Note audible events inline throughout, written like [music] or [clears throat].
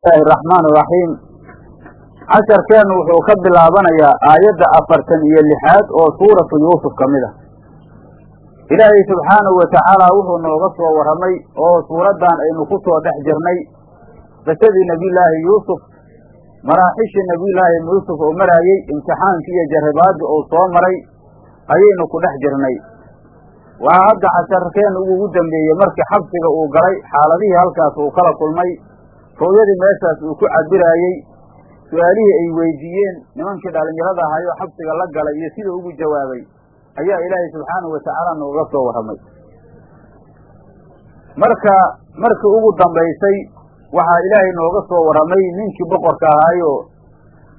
bismillahi araxmaan iraxiim casharkeennu wuxuu ka bilaabanayaa aayadda afartan iyo lixaad oo suuratu yuusuf ka mid ah. Ilaahay subxaanahu watacaala wuxuu nooga soo warramay oo suuraddan aynu ku soo dhex jirnay qisadii nebiyullaahi yuusuf maraaxishii nebiyullaahi yuusuf oo maraayey imtixaankii iyo jarribaadii uu soo maray ayaynu ku dhex jirnay. Waxaa hadda casharkeennu ugu dambeeyey markii xabsiga uu galay xaaladihii halkaas uu kala kulmay ru'yadii meeshaas uu ku cabiraayey su'aalihii ay weydiiyeen. Nimankii dhallinyarada ahayoo xabsiga la galay iyo siduu ugu jawaabay ayaa ilaahay subxaanahu watacaala nooga soo warramay. Marka markii ugu dambaysay waxaa ilaahay nooga soo warramay ninkii boqorka ahaayoo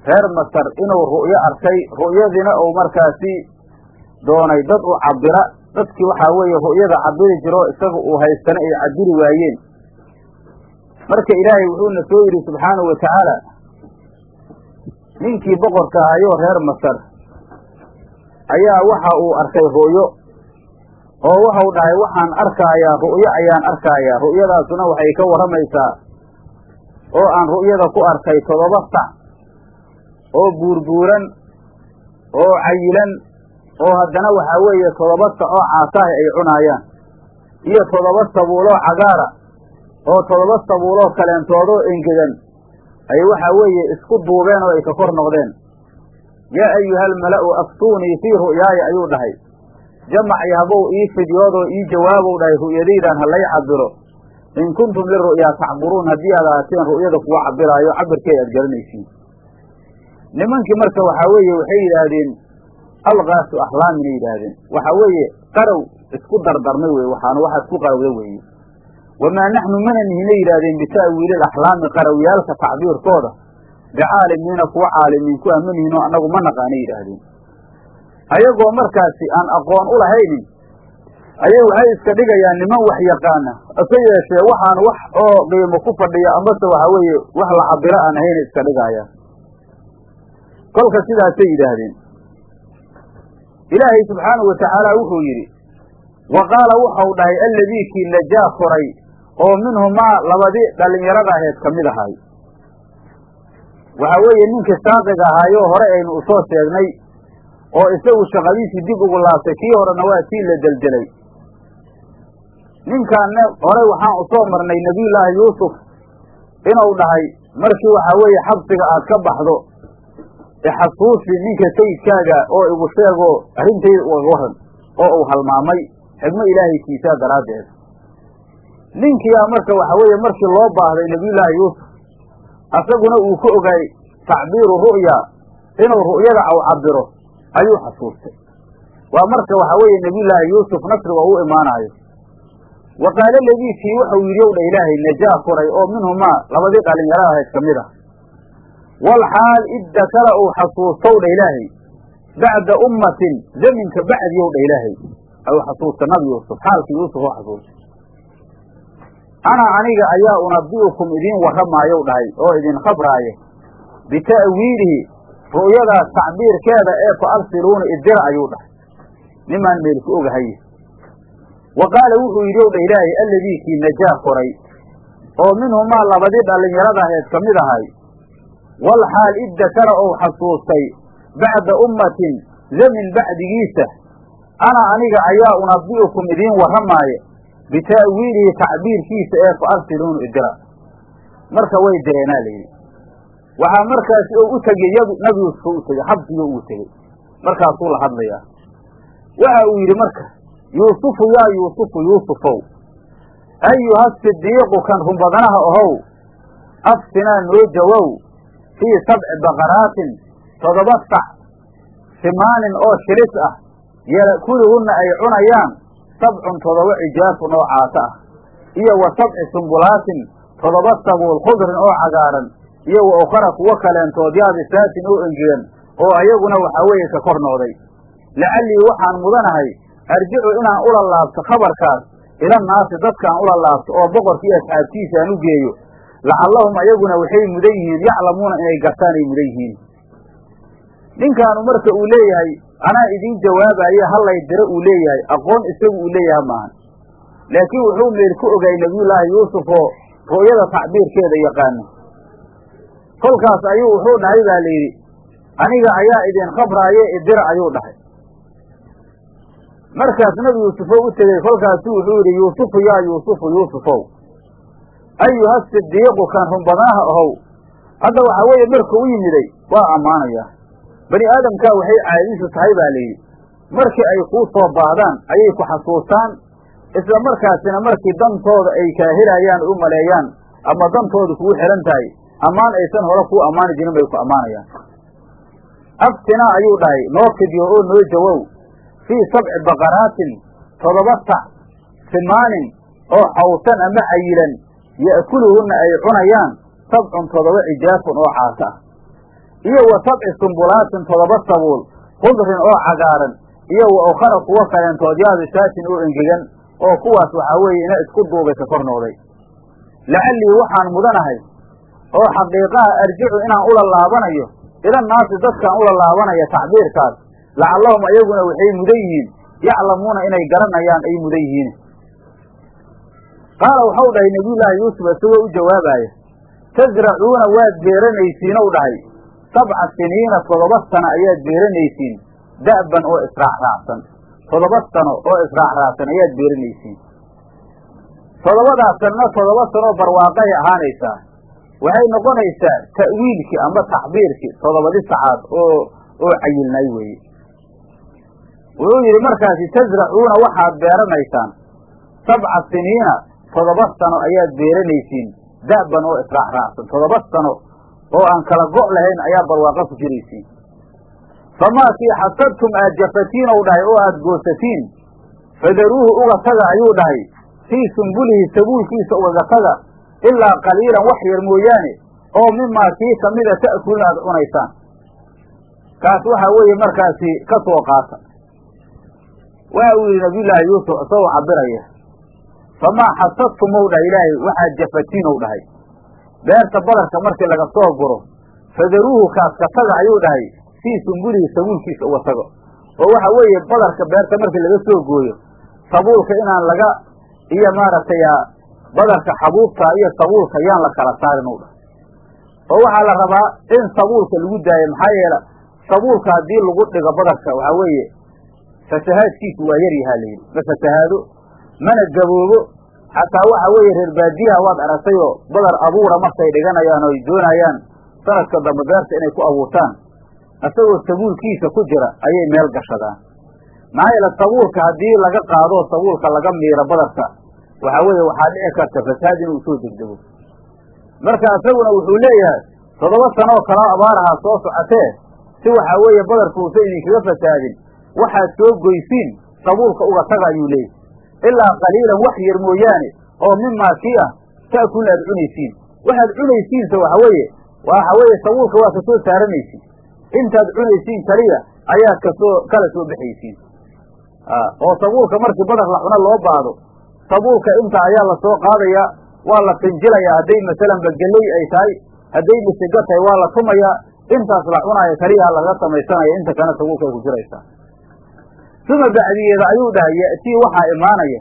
reer masar inuu ru'yo arkay. Ru'yadiina uu markaasi doonay dad u cabira dadkii waxaa weeye ru'yada cabiri jiro isaga uu haystana ay cabiri waayeen marka ilaahay wuxuuna soo yidhi subxaanahu wa tacaala ninkii boqorka ahayoo reer masar ayaa waxa uu arkay ru'yo oo waxau dhahay waxaan arkaayaa ru'yo ayaan arkaayaa. Ru'yadaasuna waxay ka warramaysaa oo aan ru'yada ku arkay toddoba sac oo buurbuuran oo cayilan oo haddana waxaa weeye toddoba sac oo caasaahi ay cunaayaan iyo toddoba sabuuloo cagaara oo toddoba sabuuloo kaleentoodoo engegan ay waxaa weeye isku duubeen oo ay ka kor noqdeen. Yaa ayuhal mala'u aftuunii fii ru'yaaya ayuu dhahay. Jamac yahabow ii fidyoodoo ii jawaabow dhahay ru'yadaydaan ha lay cabiro in kuntum liru'yaa tacburuun haddii aad ahaateen ru'yada kuwa cabiraayo cabirkeed aad garanaysiin nimankii marka waxaa weeye waxay yidhaahdeen alkaasu axlaaminay yidhaahdeen. Waxaa weeye qarow isku dardarmay weye waxaanu waxa isku qarowda weeye wamaa naxnu mana nihina yidhaahdeen bita'wiili alaxlaami qarawyaalka tacbiirkooda bicaalimiina kuwa caalimiin ku ama nihinoo annagu ma naqaana yidhaahdeen ayagoo markaasi aan aqoon u lahaynin ayay waxay iska dhigayaan niman wax yaqaana hase yeeshee waxaan wax oo qiimo ku fadhiya amase waxaa weeye wax la cabiro aan ahayna iska dhigaayaan kolka sidaasay yidhaahdeen ilaahay subxaanahu watacaala wuxuu yidhi wa qaala wuxau dhahay alladii kii najaa koray oo minhumaa labadii dhallinyarada aheed ka mid ahay. Waxaa weeye ninkii saaqiga ahaayoo hore aynu u soo sheegnay oo isagu shaqadiisii dib ugu laabtay kii horena waa kii la deldelay. Ninkaanne horey waxaan u soo marnay nebiyullaahi yuusuf inuu dhahay markii waxaa weeye xabsiga aad ka baxdo ixasuusi ninka sayidkaaga oo igu sheegoo arrintayda ugaga waran oo uu halmaamay xigmo ilaahay kiisaa daraaddeed ninkiyaa marka waxa weeye markii loo baahday nebiyullaahi yuusuf asaguna uu ka ogaay tacbiiru ru'ya inuu ru'yada aw cabiro ayuu xasuustay. Waa marka waxa weeye nebiyullaahi yuusuf nasriga u imaanaayo wa qaala ladii kii wuxuu yidhi ow dha ilaahay najaa furay oo minhumaa labadii dhalinyaro ahayd ka mid ah. Walxaal iddakala uu xasuustow dha ilaahay bacda ummatin zaminka bacdiyow dha ilaahay au xasuusta nabi yuusuf. Xaalkii yuusuf oo xasuustay ana aniga ayaa unabi'ukum idiin warramaayow dhahay oo idin khabraayo bita'wiilihi ru'yadaas tacbiirkeeda ee fa arsiluuna idira ayuu dhahay. Nimaan meel ku ogahaye wa qaala wuxuu yidhi ow dha ilaahay alladii kii najaa koray oo minhumaa labadii dhallinyarada aheed ka mid ahay. Walxaal iddakara ou xasuustay bacda ummatin zamin bacdigiisa. Ana aniga ayaa unabi'ukum idiin warramaaya bita'wiilihi tacbiirkiisa ee fa arsiluunu idira marka way direenaa layidhi waxaa markaasi oo u tegey nabi yuusuf u tegey xabsigoo ugu tegey markaasuu la hadlayaa waxa uu yidhi marka yuusufu yaa yuusufu yuusufow ayuha sidiiqu kan runbadanaha ohow afsinaa noo jawow fii sabci baqaraatin toddoba sac simaanin oo shilis ah ya'kulihunna ay cunayaan sabcun toddoba cijaafun oo caasa ah iyo wa sabci sumbulaatin toddoba sabuul khudrin oo cagaaran iyo wa ukhara kuwo kaleentood yaabisaatin oo engegan oo ayaguna waxaa weeye ka kor noqday lacallii waxaan mudanahay arjicu inaan ula laabto khabarkaas ilannaasi dadkaan ula laabto oo boqorkii asxaabtiisa aan u geeyo lacallahum ayaguna waxay mudan yihiin yaclamuuna inay gartaan ay mudan yihiin ninkaanu marka uu leeyahay anaa idiin jawaabaye hallay diro uu leeyahay aqoon isagu uu leeyahay maahan laakiin wuxuu meel ku ogaay nebiyullaahi yuusuf oo ru'yada tacbiirkeeda yaqaano. Kolkaas ayuu wuxuu dhahay baa la yidhi aniga ayaa idin khabraaye idira ayuu dhahay. Markaas nebi yuusufow u tegey kolkaasuu wuxuu yidhi yuusufu yaa yuusufu yuusufow ayuha sidiiqu kan run badanaha ahow hadda waxaa weeye marka u yimiday waa ammaanayaa bani aadamkaa waxay caadisu tahay baa layidhi markii ay kuu soo baahdaan ayay ku xasuustaan isla markaasina markii dantooda ay kaa helayaan u maleeyaan ama dantooda kugu xihan tahay ammaan aysan hore kuu ammaani jirin bay ku ammaanayaan. Aftinaa ayuu dhahay noo fidyo oo noo jawow fii sabci baqaraatin toddoba sac simaanin oo xawsan ama cayilan ya'kuluhunna ay cunayaan sabcun toddoba cijaafun oo caasa ah iyo wa sabci sumbulaatin toddoba sabuul khudrin oo cagaaran iyo wa ukhara kuwa kaleentood yaabisaatin oo engegan oo kuwaas waxaa weeye ina isku duubay ka kor noqday. Lacallii waxaan mudanahay oo xaqiiqaha arjicu inaan ula laabanayo ilannaasi dadkaan ula laabanaya tacbiirkaas lacallahum ayaguna waxay mudan yihiin yaclamuuna inay garanayaan ay mudan yihiin. Qaala waxau dhahay nebiyullaahi yuusuf isagoo u jawaabaya tasracuuna waad beeranaysiin ou dhahay sabca siniina toddoba sano ayaad beeranaysiin da'ban oo israacraacsan toddoba sano oo israacraacsan ayaad beeranaysiin toddobadaas sanna toddoba sanoo barwaaqahay ahaanaysaa waxay noqonaysaa ta'wiilkii ama taxbiirkii toddobadi sacaad oo oo cayilnay weeye wuxuu yidhi markaasi tasracuuna waxaad beeranaysaan sabca siniina toddoba sano ayaad beeranaysiin da'ban oo israacraacsan toddoba sano oo aan kala go' lahayn ayaa barwaaqo ku jiraysiin. Famaakii xasadtum aad jafatiin ou dhahay oo aad goosatiin fadaruuhu uga taga ayuu dhahay fii sumbulihi sabuulkiisa ugaga taga ilaa qaliilan wax yar mooyaane oo mimaa kii kamida ta'kuluna aad cunaysaan. Kaas waxaa weeye markaasi ka soo qaata. Waxa uu yidhi nabiyullaahi yuusuf isagoo cabiraya famaa xasadtum ou dhahay ilaahay waxaad jafatiin ou dhahay beerta badarka markii laga soo guro fadaruuhu kaas ka taga ayuu dhahay fii sumbulihi sabuulkiisa uga tago oo waxa weeye badarka beerta markii laga soo gooyo sabuulka inaan laga iyo maaragtay badarka xabuubta iyo sabuulka yaan la kala saarin u dhahay. Oo waxaa la rabaa in sabuulka lagu daayo maxaa yeele sabuulka haddii lagu dhigo badarka waxaa weeye fasahaadkiisu waa yar yahaa layidhi ma fasahaado mana gaboobo xataa waxa weeye reer baadiyaha waad aragtayoo badar abuura markay dhiganayaan oo ay doonayaan sanadka dambe beerta inay ku abuurtaan. Isagoo sabuulkiisa ku jira ayay meel gashadaan. Maxaa yeele sabuulka haddii laga qaado sabuulka laga miiro badarka waxaa weeye waxaa dhici karta fasaad inuu soo degdego. Marka isaguna wuxuu leeyahay toddoba sanoo kaloo abaarahaa soo socotee si waxaa weeye badarku uusan idinkaga fasaadin waxaad soo goysiin sabuulka uga taga ayuu leeyahy ilaa qaliilan wax yar mooyaane oo mimaa kii ah ta'kulna aad cunaysiin. Waxaad cunaysiinsa waxa weeye waxa weeye sabuulka waa ka soo saaranaysiin. Intaad cunaysiin kaliya ayaad ka soo kala soo baxaysiin. Oo sabuulka markii badar la cuno loo baado sabuulka inta ayaa la soo qaadayaa waa la finjilayaa hadday masalanba geley ay tahay hadday misiga tahay waa la tumayaa. Intaas la cunaayo kaliyaha laga samaysanaya inta kana sabuulka ay ku jiraysaa uma bacdigeeda ayuu dhahay ya'tii waxaa imaanaya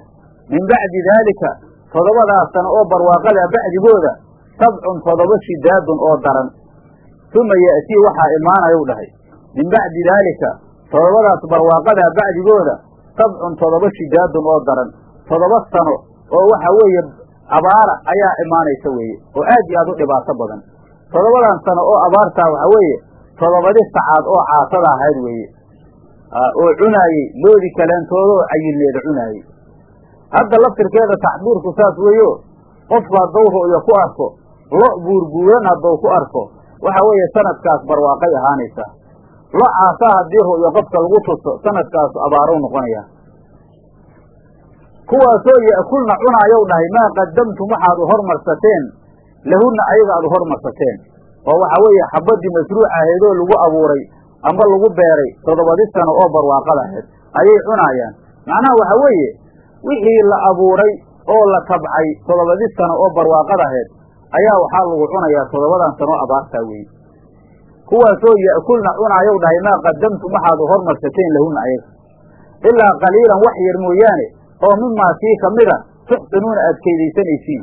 min bacdi daalika toddobadaas sano oo barwaaqada bacdigooda sabcun toddoba shidaadun oo daran uma ya'tii waxaa imaanayuu dhahay min bacdi daalika toddobadaas barwaaqada bacdigooda sabcun toddoba shidaadun oo daran toddoba sano oo waxa weeye abaara ayaa imaanaysa weeye oo aad iyo aad u dhibaato badan toddobadan sano oo abaartaa waxa weeye toddobadi sacaad oo caasada ahayd weeye oo cunaayey loodi kaleentoodoo cayilneeda cunaayey hadda laftirkeeda taxbiirku saas weeyo qofku hadduu ru'yo ku arko lo buurbuuran hadduu ku arko. Waxa weeye sanadkaas barwaaqay ahaanaysaa lo caasaa haddii ru'yo qofka lagu tuso sanadkaas abaarow noqonaya. Kuwaasoo ya'kulna cunaayow dhahay maa qadamtum waxaad u hormarsateen? Lahunna ayaga aad u hormarsateen. Oo waxaa weeye xabaddii masruuc ahaydoo lagu abuuray amba lagu beeray toddobadi sano oo barwaaqada ahayd ayay cunaayaan macnaha waxa weeye wixii la abuuray oo la tabcay toddobadi sano oo barwaaqada ahayd ayaa waxaa lagu cunayaa toddobadan sano oo abaartaa weeye kuwaasoo ya'kulna cunaayow dhahay maa qadamtum waxaad u hormarsateen lahunna ayaga? Ilaa qaliilan wax yar mooyaane oo mimaa kii kamida tuxsinuuna aad kaydaysanaysiin.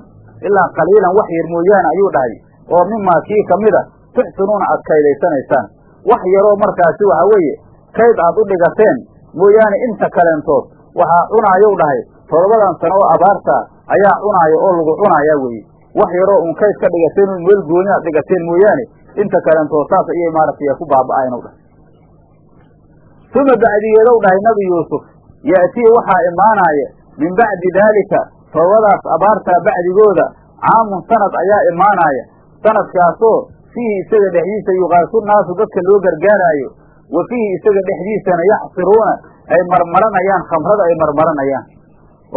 Ilaa qaliilan wax yar mooyaane ayuu dhahay oo mimaa kii kamida tuxsinuuna aad kaydaysanaysaan wax yaroo markaasi waxa weeye kayd aad u dhigateen mooyaane inta kaleentood waxaa cunaayow dhahay toddobadan sano oo abaarta ayaa cunaayo oo lagu cunayaa weeye wax yaroo un kayd ka dhigateen oo meel gooni aad dhigateen mooyaane inta kaleentood saas ayay maaragtay ku baaba'ayn dhahay. Uma bacdigeedow dhahay nabi yuusuf ya'tii waxaa imaanaaya min bacdi daalika toobadaas abaartaa bacdigooda caamun sanad ayaa imaanaaya sanadkaasoo fiihi isaga dhexdiisa yuqaasu naasu dadka loo gargaaraayo wa fiihi isaga dhexdiisana yaxsiruuna ay marmaranayaan khamrada ay marmaranayaan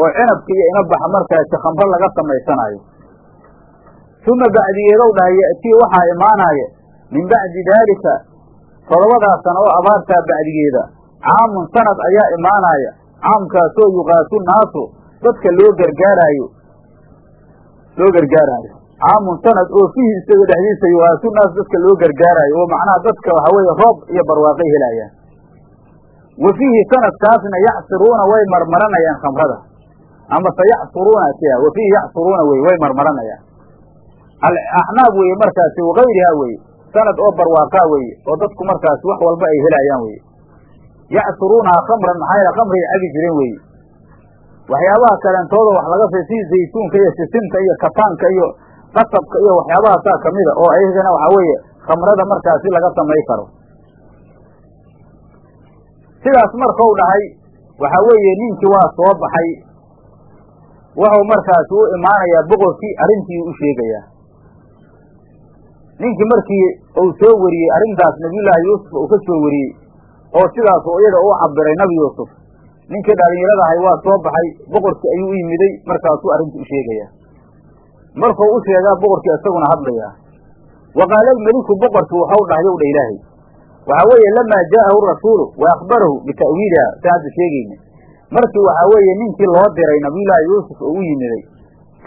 oo cinabka iyo inabaxa markaasi khamro laga samaysanaayo uma bacdigeedow dhahay ya'tii waxaa imaanaaya min bacdi daalika toddobadaa sano oo abaartaa bacdigeeda caamun sanad ayaa imaanaaya caamkaasoo yuqaasu naasu dadka loo gargaaraayo loo gargaaraayo caamun sanad oo fiihi isaga dhexdiisa yuqaasu naas dadka loo gargaaraayo oo macnaha dadka waxaa weeye roob iyo barwaaqay helayaan. Wa fiihi sanadkaasna yacsiruuna way marmaranayaan khamrada. Ama se yacsuruuna wa fiihi yacsuruuna weye way marmaranayaan. Alaxnaab weye markaasi wakayrihaa weye sanad oo barwaaqaa weye oo dadku markaasi wax walba ay helayaan weye yacsuruunahaa khamran maxaa khamray cabi jireen weye waxyaabaha kaleentooda wax laga say sii zaytuunka iyo sisinta iyo kataanka iyo qasabka iyo waxyaabahaasaa kamida oo ayagana waxaa weeye khamrada markaasi laga samay karo. Sidaas markau dhahay waxaa weeye ninkii waa soo baxay. Wuxuu markaasi u imaanayaa boqorkii arrintii u sheegayaa. Ninkii markii uu soo wariyey arrintaas nabiyullaahi yuusuf uu ka soo wariyey oo sidaas uu iyaga u cabiray nabi yuusuf. Ninkii dhalinyarada ahay waa soo baxay boqorkii ayuu u yimiday markaasuu arrintii u sheegayaa markuu u sheegaa boqorkii isaguna hadlayaa wa qaala almeliku boqorkii waxau dhahay ow dha ilaahay. Waxaa weeye lamaa jaa'ahu rasuulu wa akhbarahu bita'wiiliha si hadda sheegayna markii waxaa weeye ninkii loo diray nabiyullaahi yuusuf oo u yimiday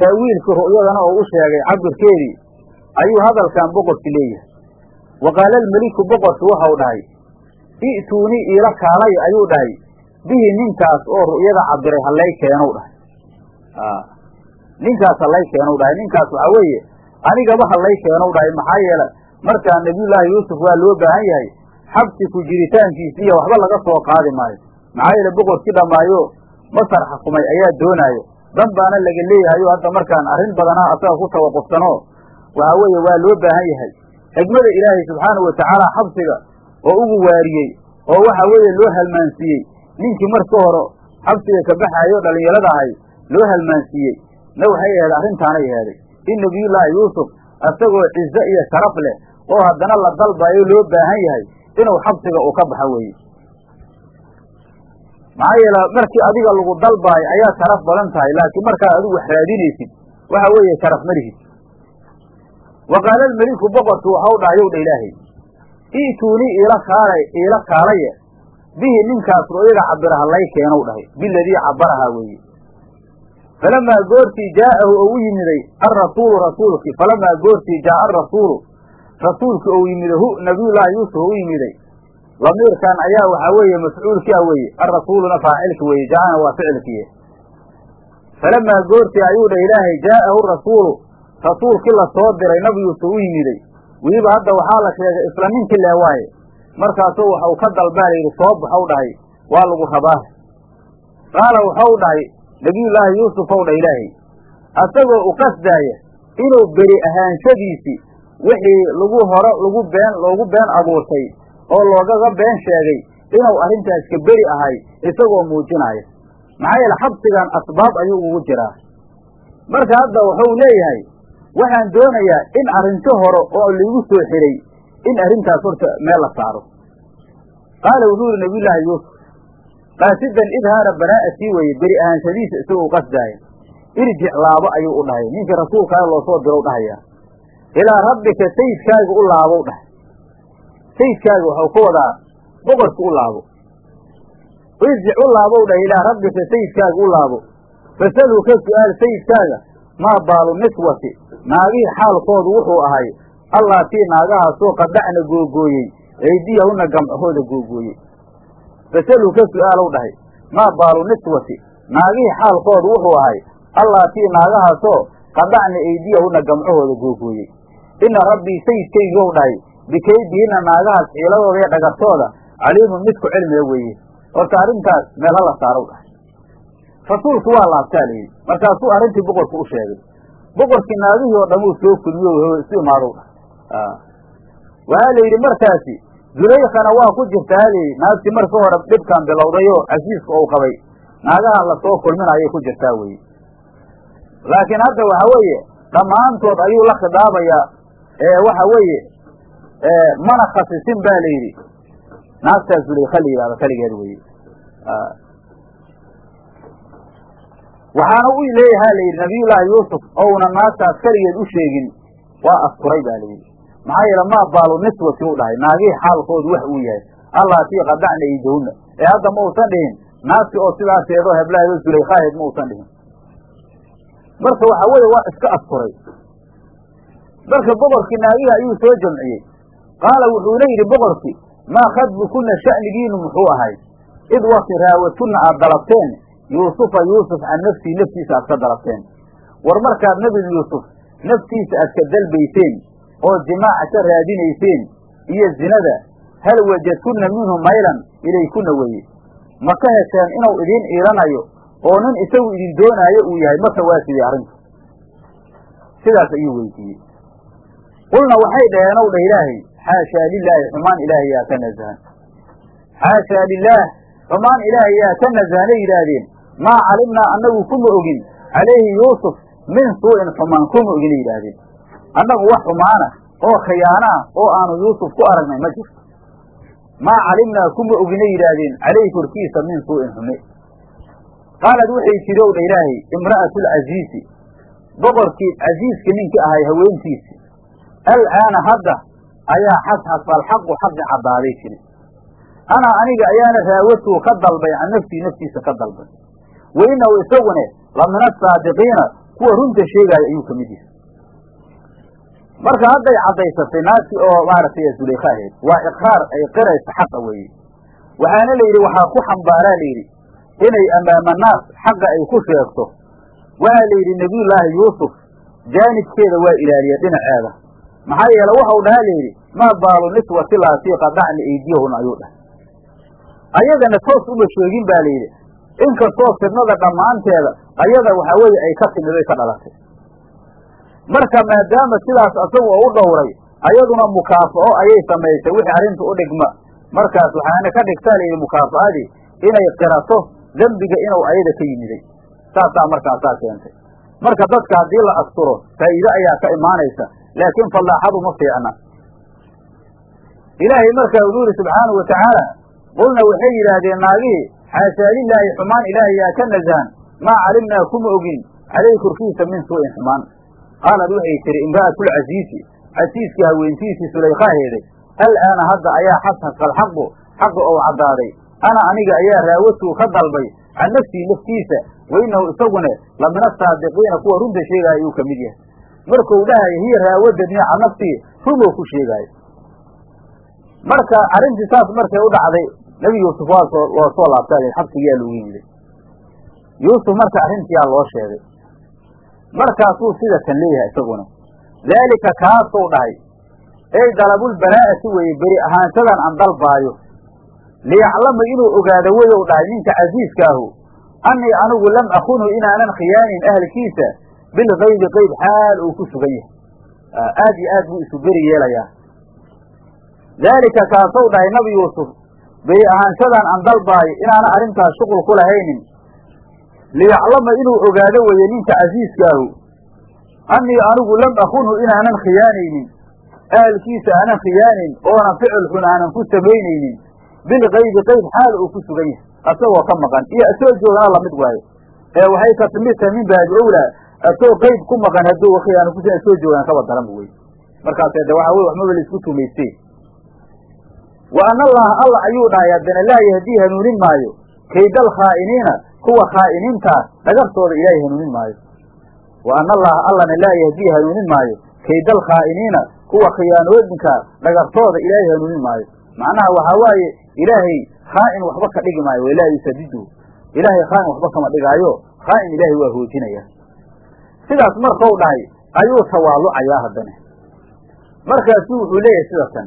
ta'wiilkii ru'yadana oo u sheegay cabirkeedii ayuu hadalkan boqorki leeyahay. Wa qaala almeliku boqorki waxau dhahay i'tuunii iila kaalay ayuu dhahay. Bihi ninkaas oo ru'yada cabiray halay keenow dhahay ninkaas halay keenow dhahay ninkaas waxaa weeye anigaba halay keenow dhahay maxaa yeele markaa nabiyullaahi yuusuf waa loo baahan yahay xabsi ku jiritaankiisa iyo waxba laga soo qaadi maayo. Maxaa yeele boqorkii dhammaayo masar xakumay ayaa doonaayo. Dan baana laga leeyahayo hadda markaan arrin badanaa asaga ku tawaqufsanoo waxaa weeye waa loo baahan yahay. Xigmada ilaahay subxaanahu watacaala xabsiga oo ugu waariyey oo waxa weeye loo halmaansiiyey ninkii marka hore xabsiga ka baxaayo dhallinyarada ahay loo halmaansiiyey na waxay aheed arrintaanay aheeday in nebiyullaahi yuusuf isagoo cizo iyo sharaf leh oo haddana la dalbayo loo baahan yahay inuu xabsiga uu ka baxo weeye maxaa yeele markii adiga lagu dalbaayo ayaa sharaf badan tahay laakiin markaad adigu wax raadinaysid. Waxa weeye sharaf malihid wa qaala almeliku boqorki waxau dhahayow dha ilaahay. I'tuunii iila kaalay iila kaalaye. Bihi ninkaas ru'yada cabira halay keenow dhahay. Biladii cabarahaa weeye falamaa goortii jaa'ahu ou u yimiday alrasuulu rasuulki falamaa goortii jaa'a arasuulu rasuulki ou yimiday hu nabiyullaahi yuusuf u yimiday lamiirkan ayaa waxaa weeye mafcuulkia weeye alrasuuluna faacilki weeye jaa'ana waa ficilkiye falamaa goortii ayuu dha ilaahay jaa'ahu rasuulu rasuulkii la soo diray nabi yuusuf u yimiday weliba hadda waxaa la sheegay isla ninkii lee waaye markaasuu waxau ka dalbaa la yidhi soo baxow dhahay waa lagu rabaa qaala waxau dhahay nabiyullaahi yuusufow dha ilaahay asagoo u qasdaaya inuu beri ahaanshadiisii wixii lagu hore lagu been loogu been abuurtay oo loogaga been sheegay inuu arrintaas ka beri ahay isagoo muujinaya. Maxaa yeele xabsigan asbaab ayuu ugu jiraa. Marka hadda wuxuu leeyahay waxaan doonayaa in arrinto hore oo laigu soo xiray in arrintaas horta meel la saaro. Qaala wuxuu yihi nabiyullaahi yuusuf qaasidan idhaara baraa'atii weeye beri ahaanshadiisa isagoo qasdaaya. Irjic laabo ayuu u dhahay. Ninkii rasuulkaaga loo soo dirow dhahayaa. Ilaa rabbika sayidkaaga u laabow dhahay. Sayidkaaga waxau ka wadaa boqorka u laabo. Irjic u laabow dhahay ilaa rabbika sayidkaaga u laabo. Fasalhu ka su'aal sayidkaaga maa baalu niswati? Naagihii xaalkoodu wuxuu ahay allaatii naagahaasoo qadacna googooyey eydiyahuna gamcahooda googooyey fasalhu ka su'aalow dhahay maa baalu niswati? Naagihii xaalkoodu wuxuu ahay allaatii naagahaasoo qadacna eydiyahuna gamcahooda googooyey ina rabbii sayidkaygiou dhahay bikaydiina naagahaas xiiladooda iyo dhagartooda caliimun midku cilmiga weeye. Horta arrintaas meel hala saarow dhahay. Rasuulku waa laabtaa layidhi markaasuu arrintii boqorku u sheegay. Boqorkii naagihii oo dhan uu soo kulmiyo isu imaadow dhahay. Waxaa la yidhi markaasi zulaykana waa ku jirta halayidhi naagtii marka hore dhibkan bilowday oo casiiska ou qabay. Naagahan la soo kulminayay ku jirtaa weye laakiin hadda waxa weeye dhammaantood ayuu la khidaabayaa ee waxa weeye mana khasisin ba la yidhi. Naagtaa zulaykha la yidhahdo kaligeed weye waxaana u leeyaha la yidhi nabiyullaahi yuusuf ouna naagtaas keligeed u sheegin waa asturay ba la yidhi maxaa yeele maa baalu niswati u dhahay? Naagihii xaalkoodu wax uu yahay. Allaatii qadacna iidahunna ee hadda ma uusan dhihin. Naagti oo sidaaseedoo heblaheedoo zulaykhaheed ma uusan dhihin. Marka waxa weeye waa iska asturay marka boqorkii naagihii ayuu soo jamciyey. Qaala wuxuuna yidhi boqorkii maa khadbukunna sha'nigiinu? Muxuu ahay. Id wakti raawatunna aad dalabteen. Yuusufa yuusuf can nafsii naftiisa aad ka dalabteen. War markaad nebi yuusuf naftiisa aad ka dalbayseen oo jimaaca ka raadinayseen iyo zinada hal wajadkunna minhu maylan ilaykuna weye ma ka hesheen inuu idiin iiranayo oo nin isagu idin doonaayo uu yahay? Marka waa sidii arrintu. Sidaas ayuu weydiiyey. Qulna waxay dhaheen ow dhah ilaahay xaashaa lilaahi xumaan ilaahay yaa ka nasahan xaashaa lilaah xumaan ilaahay yaa ka nasahanay yidhaahdeen. Maa calimnaa annagu kuma ogin. Calayhi yuusuf min suu'in xumaan kuma ogina yidhaahdeen annagu wax xumaana oo khiyaana ah oo aanu yuusuf ku aragnay ma jirto. Maa calimnaa kuma ogina yidhaahdeen calayhi korkiisa min suu'in xume qaalad waxay tidhi ow dha ilaahay imra'atulcasiisi boqorkii casiiska ninkii ahay haweentiisi al'aana hadda ayaa xasxasa alxaqu xaqi caddaaday tiri ana aniga ayaana raawatuu ka dalbay can nafsii naftiisa ka dalbay. Wa inahu isagune la min asaadiqiina kuwa runta sheegaayo ayuu ka mid yahay marka hadday caddaysatay naagtii oo maaragtay zulaykha ahayd waa iqraar ay qiraysa xaqa weeye. Waxaana la yidhi waxaa ku xambaaraa la yidhi inay amaama naas xaqa ay ku sheegto. Waxaa la yidhi nebiyullaahi yuusuf jaanibkeeda waa ilaaliya dhinaceeda. Maxaa yeele waxau dhaha layidhi maa baalu niswati laatii qadacna eydiyahuna ayuu dhahay ayagana toos uma sheegin ba layidhi inkastoo fidnada dhammaanteeda ayada waxaa weeye ay ka timiday ka dhalatay marka maadaama sidaas asagu oo u dhowray ayaduna mukaafa'o ayay samaysay wixii arrinta u dhigma. Markaas waxaana ka dhigtaa layidhi mukaafa'adii inay qirato dembiga inuu ayada ka yimiday saasaa markaasaa keentay. Marka dadka haddii la asturo faa'iide ayaa ka imaanaysa laakiin fallaaxadu ma fiicna. Ilaahay markaa wuxuu yidhi subxaanau watacaala qulna waxay yidhaahdeen naagihii xaashaa lilaahi xumaan ilaahay yaa ka nasahan maa calimnaa kuma ogin calayhi korkiisa min suu'in xumaan qaalad waxay tihi imra'atulcasiisi casiiskii haweentiisii sulaykhaheeday al'aana hadda ayaa xasxasa alxaqu xaqu ou caddaaday. Ana aniga ayaa raawatuu ka dalbay can nafsii naftiisa wainahu isagune la min asaadiqiina kuwa runta sheegaayo ayuu ka mid yahay. Markuu dhahayo hiya raawadadnii can nafsii runoo ku sheegaayo marka arrintii saas markay u dhacday nebi yuusuf waa soo waa soo laabtaa xabsigiyaa loogu yimiday yuusuf marka arrintiyaa loo sheegay markaasuu sida kan leeyahay isaguna. Daalika kaasuu dhahay ey dalabulbaraa'ati weeye beri ahaanshadan aan dalbaayo. Liyaclama inuu ogaado weyow dhahay ninka casiiskaahu annii anigu lam akunhu inaanan khiyaanin ahalkiisa bilgaybi qeyb xaal uu ku sugan yahay. Aad iyo aad buu isu beri yeelayaa. Daalika kaasou dhahay nabi yuusuf beri ahaanshadan aan dalbaayo inaana arrintaas shuqul ku lahaynin liyaclama inuu ogaado weeye ninka casiiskaahu. Annii anigu lam akunhu inaanan khiyaanaynin. Ahalkiisa aanan khiyaanayn oonan ficil xun aanan ku samaynaynin. Bilgaybi qeyb xaal uu ku sugan yahay. Asagoo ka maqan. Iyo asoo joogana la mid waayo ee waxay ka timid tahay min baabi owlaa asoo qeyb ku maqan hadduu khiyaano ku asoo joogaan kaba daran wey markaasee de waxa weye waxmaba la isku tumaystee. Wa ana allaha alla ayuu dhahay haddana laa yahdii hanuunin maayo. Kaydal khaa'iniina kuwa khaa'iniintaa dhagartooda ilaahay hanuunin maayo. Wa ana allaha allana laa yahdii hanuunin maayo. Kaydal khaa'iniina kuwa khiyaanooyinkaa dhagartooda ilaahay hanuunin maayo. Macnaha waxaa waaye ilaahay khaa'in waxba ka dhigi maayo walaa yusadidu. Ilaahay khaa'in waxba kama dhigaayo. Khaa'in ilaahay waa hoojinaya sidaas markau dhahay ayuu tawaalucayaa haddana. Markaasuu wuxuu leeyahay sida kan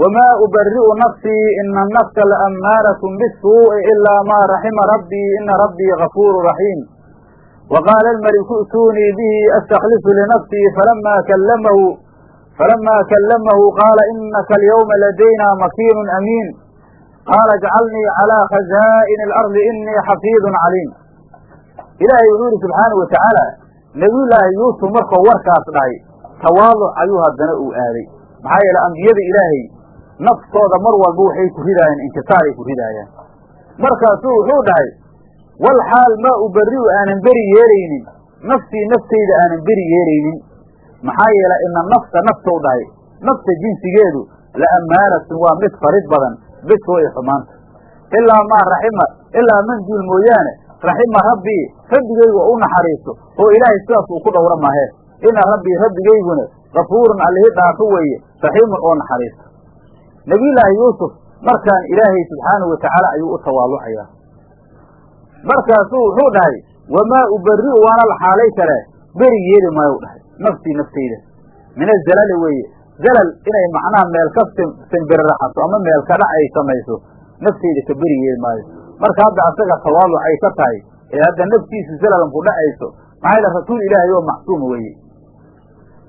wamaa ubari'u nafsii ina annafsa laammaaratun bisuu'i ilaa maa raxima rabbii ina rabbii gafuuru raxiim wa qaala almeliku i'tuunii bihi astaklisu linafsii falama kallamahu falama kallamahu qaala inaka alyawma ladaynaa makiinun amiin qaala jcalnii calىa khazaa'ini alardi inii xafiidun caliim ilaahay wuxuu yidhi subxaana wa tacaala nebiyullaahi yuusuf markuu warkaas dhahay tawaaduc ayuu haddana uu aaday maxaa yeele ambiyada ilaahay naftooda mar walba waxay ku ridaayeen inkisaaray ku ridaayaan markaasuu wuxuu dhahay wal xaal maa ubari'u aanan beri yeelaynin nafsii naftayda aanan beri yeelaynin maxaa yeele ina nafsa naftou dhahay nafta jinsigeedu la ammaaratun waa mid farid badan bisoo'i xumaanta ilaa maa raxima ilaa man duul mooyaane raxima rabbii rabbigaygu u naxariisto oo ilaahay sidaas uu ku dhowra maahee ina rabbii rabbigayguna kafuurun allihi dhaafo weeye raxiimun oo naxariisto nebiyullaahi yuusuf markaan ilaahay subxaanahu wa tacaala ayuu u tawaalucayaa. Markaasuu wuxuu dhahay wamaa ubari'u waana la xaalay kale. Beri yeeli maayo dhahay nafsii naftayda min azalali weeye zalal inay macnaha meel ka simbiriraxato ama meel ka dhac ay samayso naftayda ka beri yeeli maayo. Marka hadda asaga tawaaluc ay ka tahay ee hadda naftiisu zalalanku dhacayso maxaa yaele rasuul ilaahay oo maxsuuma weeye?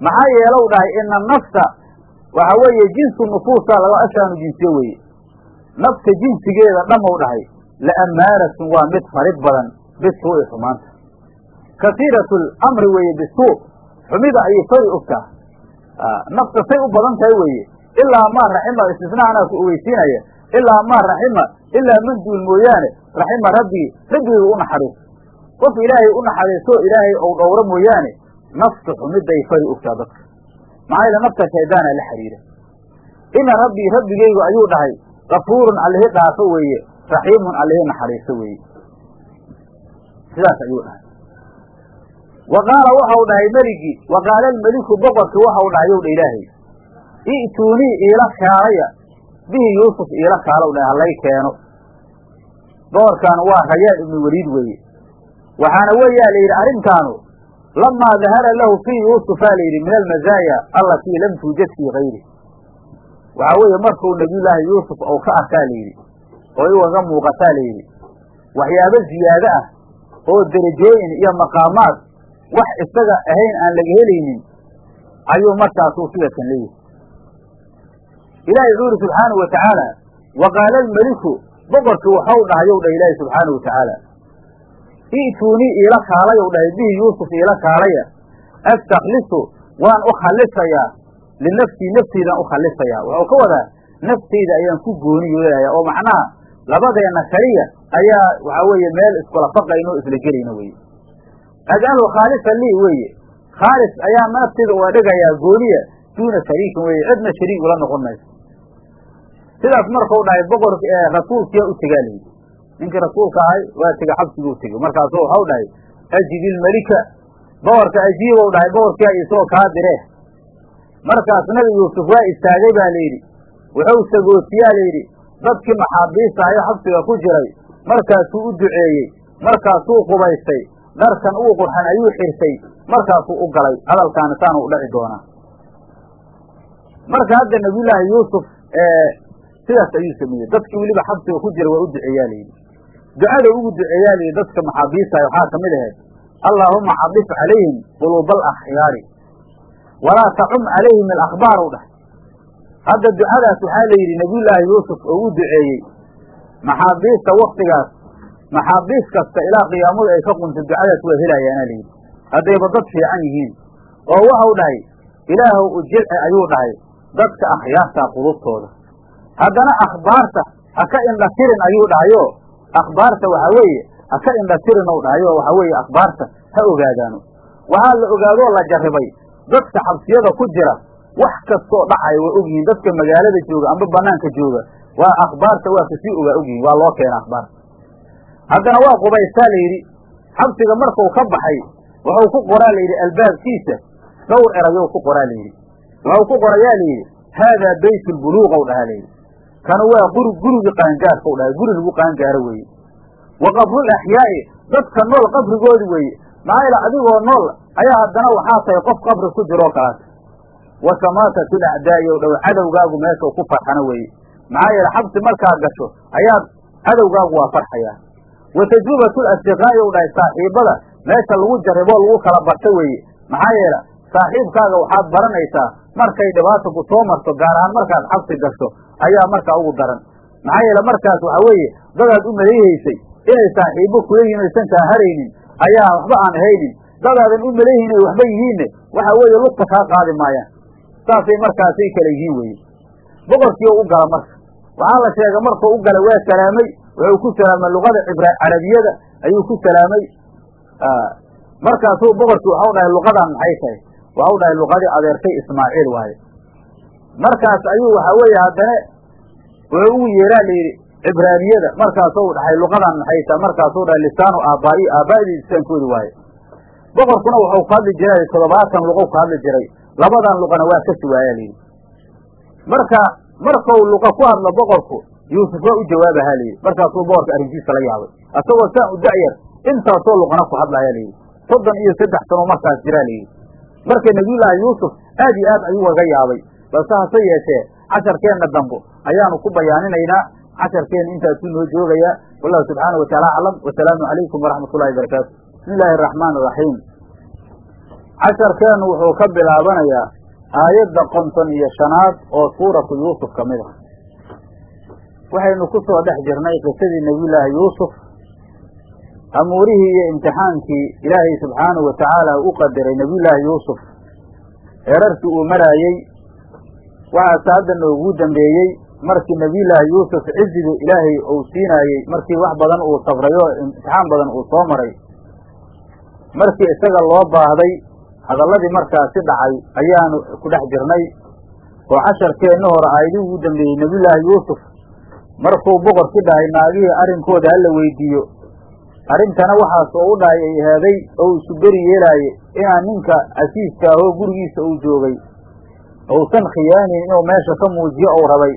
Maxaa yeelow dhahay ina nafsa waxa weeye jinsu nufuusa laga ashaanu jinsiye weeye. Nafta jinsigeeda dhamow dhahay la ammaaratun waa mid farid badan bisuu'i xumaanta. Kasiiratu lamri weeye bisuu xumida ayay fari ogtaha nafta say u badan tahay weeye. Ilaa maa raxima istisnaa anaa ku ogeysiinaya ilaa maa raxima ilaa man duul mooyaane raxima rabbigi rabbigaygu u naxariiso qof ilaahay u naxariiso ilaahay ou dhowro mooyaane nafta xumiday fari ogtaa dadka maxaa yaele nafta shaydaana la xiriira ina rabbii rabbigaygu ayuu dhahay kafuurun allihi dhaafo weeye raxiimun allihi naxariiso weeye. Sidaas ayuu dhahay. Wa qaala waxau dhahay meligii wa qaala almeliku boqorki waxau dhahay yow ilaahay i'tuunii iila kaalaya bihi yuusuf iila kaalow dhahay halay keeno. Boqorkaanu waa rayaan ibnu weliid weeye. Waxaana weeyaa la yidhi arrintaanu lamaa dahara lahu fii yuusufaa la yidhi min almazaaya allatii lam tuujad fii kayri waxaa weeye markuu nebiyullaahi yuusuf ou ka arkaa la yidhi oo iwaga muuqataa la yidhi waxyaabo ziyaado ah oo derajooyin iyo maqaamaad wax isaga ahayn aan laga helaynin ayuu markaasuu sidakan leeyahay ilaahay wuxuu yidhi subxaanahu wa tacaala wa qaala almeliku boqorki waxau dhahayow dhah ilaahi subxaanahu wa tacaala i'tuunii iila kaalayow dhahay bihi yuusuf iila kaalaya astaklisu waan u khallisayaa linafsii nafteydan u khallisayaa wuxuu ka wadaa nafteyda ayaan ku gooni yeelaya oo macnaha labadeenna kaliya ayaa waxaa weeye meel iskula faqayno isla gelayno weye ajcalu khaalisa lii weeye. Khaalis ayaa nafteyda uga dhigayaa gooniya duuna shariikin weye cidna shariik ula noqon mayso. Sidaas markau dhahay boqor rasuulkiyaa u tegaa layidhi ninkii rasuulka ahay waa tega xabsiguu tegey markaasu waxau dhahay ajib ilmelika boqorka ajiibow dhahay boqorkiyaa isoo kaa diree markaas nabi yuusuf waa istaagay baa layidhi wuxuu sagootiyaa layidhi dadkii maxaabiista ayo xabsiga ku jiray markaasuu u duceeyey markaasuu qubaystay dharkan uu qurxan ayuu xirtay markaasuu u galay hadalkaani saanu u dhaci doonaa marka hadda nabiyullaahi yuusuf sidaas ayuu sameeyey dadkii weliba xabsiga ku jira waa u duceeyaa layidhi ducada ugu duceeyaa layidhi dadka maxaabiistaah waxaa ka mid ahayd allaahuma cadif calayhim quluuba alakhyaari walaa tacum calayhim alakhbaar u dhahay. Hadda ducadaas waxaa la yidhi nabiyullaahi yuusuf oo u duceeyey maxaabiista waktigaas maxaabiis kasta ilaa qiyaamadu ay ka qunta ducadaas waa helayaana layidhi haddayba dad fiican yihiin oo waxau dhahay ilaahow u jilci ayuu dhahay dadka akhyaartaa qulubtooda haddana akhbaarta ha ka indhatirin ayuu dhahayo akhbaarta waxaa weeye ha ka indhatirin ou dhahayo waxaa weeye akhbaarta ha ogaadaano. Waxaa la ogaadoo la jarribay dadka xabsiyada ku jira wax kastoo dhacaya waa ogyihiin. Dadka magaalada jooga amba banaanka jooga waa akhbaarta waa ka sii ogaa ogyihiin waa loo keena akhbaarta haddana waa qubaystaa la yidhi xabsiga markuu ka baxay wuxuu ku qoraa la yidhi albaabkiisa dhowr erayow ku qoraa la yidhi. Wuxuu ku qorayaa la yidhi haadaa bayt lbuluuqow dhahaa layidhi kanu waa guri gurigii qaangaarkau dhahay guri lagu qaangaaro weeye. Wa qabrul axyaa'i dadka nool qabrigoodi weeye. Maxaa ila adigoo nool ayaa haddana waxaa tahay qof qabri ku jiroo kalaata wa samaatatu lacdaa'i ow dhow cadowgaagu meesha ku farxana weeye. Maxaa yeele xabsi markaad gasho ayaad cadowgaagu waa farxayaa wa tajrubatu lasdiqaa'i ow dhahay saaxiibada meesha lagu jarriboo lagu kala barta weeye. Maxaa yeele saaxiibkaaga waxaad baranaysaa markay dhibaata ku soo marto gaar ahaan markaad xabsi gasho ayaa markaa ugu daran. Maxaa yeele markaas waxa weeye dadaad u malayhaysay inay saaxiibo kula yihiin aysan kaa haraynin ayaa waxba aan haynin dadaadan u malayhin ay waxba yihiinne waxa weeye lugta kaa qaadi maayaan. Saasay markaasay kala yihiin weye boqorkii u gala marka. Waxaa la sheegay markuu u galay waa salaamay wuxuu ku salaamay luqada cibra carabiyada ayuu ku salaamay. Markaasuu boqorkii waxau dhahay luqadan maxay tahay? Waxau dhahay luqadii adeertay ismaaciil waaye. Markaas ayuu waxa weeye haddana wuxuu ugu yeeraa la yidhi cibraaniyada markaasuu dhahay luqadan maxay tahay markaasuu dhahay lisaanu aabaa'i aabbaa'dii lisaankoodi waaye. Boqorkuna wuxuu ka hadli jiray toddobaatan luqow ka hadli jiray. Labadan luqana waa ka suwaaya layidhi marka markau luqa ku hadlo boqorku yuusuf waa u jawaabaha layidhi markaasuu boqorka arrintiisa la yaabay. Asagoo saan u da'yar intaasoo luqana ku hadlaya layidhi soddon iyo saddex sanoo markaas jiraa layidhi marka nebiyullaahi yuusuf aad iyo aad ayuu waga yaabay. Balse hase yeeshee casharkeenna dambo ayaanu ku bayaaninaynaa casharkeenna intaasuu noo joogayaa wallahu subxaana wa taala aclam wasalaamu calaykum waraxmat ullahi barakaatu bismi illaahi araxmaan araxiim casharkeennu wuxuu ka bilaabanayaa aayadda konton iyo shanaad oo suuratu yuusuf ka mid ah. Waxaynu ku soo dhex jirnay qisadii nebiyullaahi yuusuf. Amuurihii iyo imtixaankii ilaahay subxaanahu wa tacaala u qadaray nebiyullaahi yuusuf. Eerarkii uu maraayey waxaase hadda noogu dambeeyey markii nebiyullaahi yuusuf cizigu ilaahay uu siinaayey markii wax badan uu safray oo imtixaan badan uu soo maray markii isaga loo baahday hadalladii markaasi dhacay ayaanu ku dhex jirnay. Oo casharkeenna hore aayadii ugu dambeeyey nebiyullaahi yuusuf markuu boqorkii dhahay naagihii arrinkooda hala weydiiyo. Arrintana waxaas oo u dhahay ay ahaaday oo isu beri yeelaaye inaan ninka casiiska ahoo gurigiisa uu joogay. Uusan khiyaanayn inuu meesha ka muujiyo ou rabay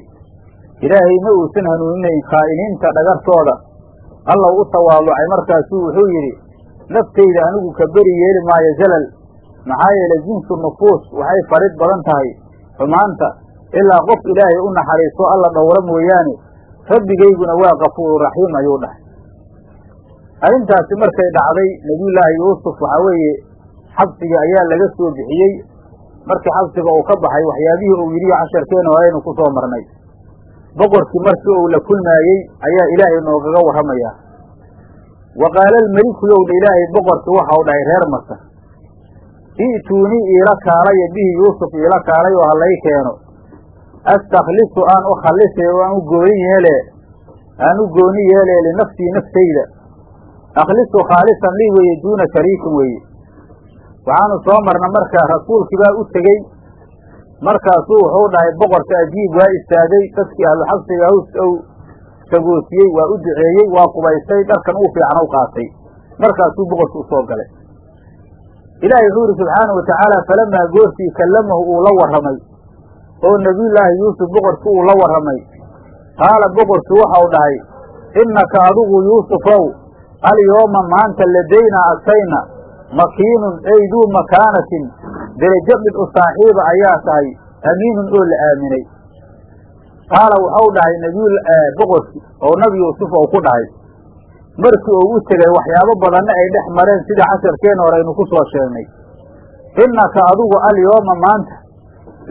ilaahayna uusan hanuuninayn khaa'iniinta dhagartooda. Alla u tawaaducay markaasuu wuxuu yidhi naftayda anigu ka beri yeeli maayo zalal maxaa yeelay jinsu nufuus waxay farid badan tahay. Xumaanta ilaa qof ilaahay u naxariisto alla dhowro mooyaane rabbigayguna waa kafuuru raxiim ayuu dhahay. Arrintaasi markay dhacday nebiyullaahi yuusuf waxaa weeye xabsiga ayaa laga soo bixiyey. Markii xabsiga uu ka baxay waxyaabihii uu yidhi casharkeena horeynu ku soo marnay boqorkii markii uu la kulmaayey ayaa ilaahay noogaga warramayaa wa qaala almeliku yowdha ilaahay boqorkii waxau dhahay reer masar i'tuunii iila kaalaya bihi yuusuf iila kaalay oo halay keeno. Astakhlisu aan u khallisay oo aan u gooni yeele aan u gooni yeele linafsii naftayda. Akhlisu khaalisan lii weeye duuna shariikin weeye. Waxaanu soo marna markaa rasuulkii baa u tegey markaasuu wuxuu dhahay boqorka ajiib waa istaagay dadkii ahlu xabsiga ou sagoosiyey waa u duceeyey waa qubaystay dharkan uu fiican u qaatay. Markaasuu boqorka u soo galay. Ilaahay wuxuu yidhi subxaanau watacaala falamaa goortii kallamahu uu la warramay oo nebiyullaahi yuusuf boqorkii uu la warramay. Qaala boqorkii waxau dhahay innaka adigu yuusufow alyooma maanta ladaynaa agtayna makiinun ey duu makaanatin derajo mid u saaxiiba ayaa tahay amiinun oo la aaminay. Qaala waxau dhahay nebiy boqorkii oo nabi yuusuf ou ku dhahay. Markii uu u tegay waxyaabo badanna ay dhex mareen sida casharkeenna hore aynu ku soo sheegnay. Innaka adigu alyooma maanta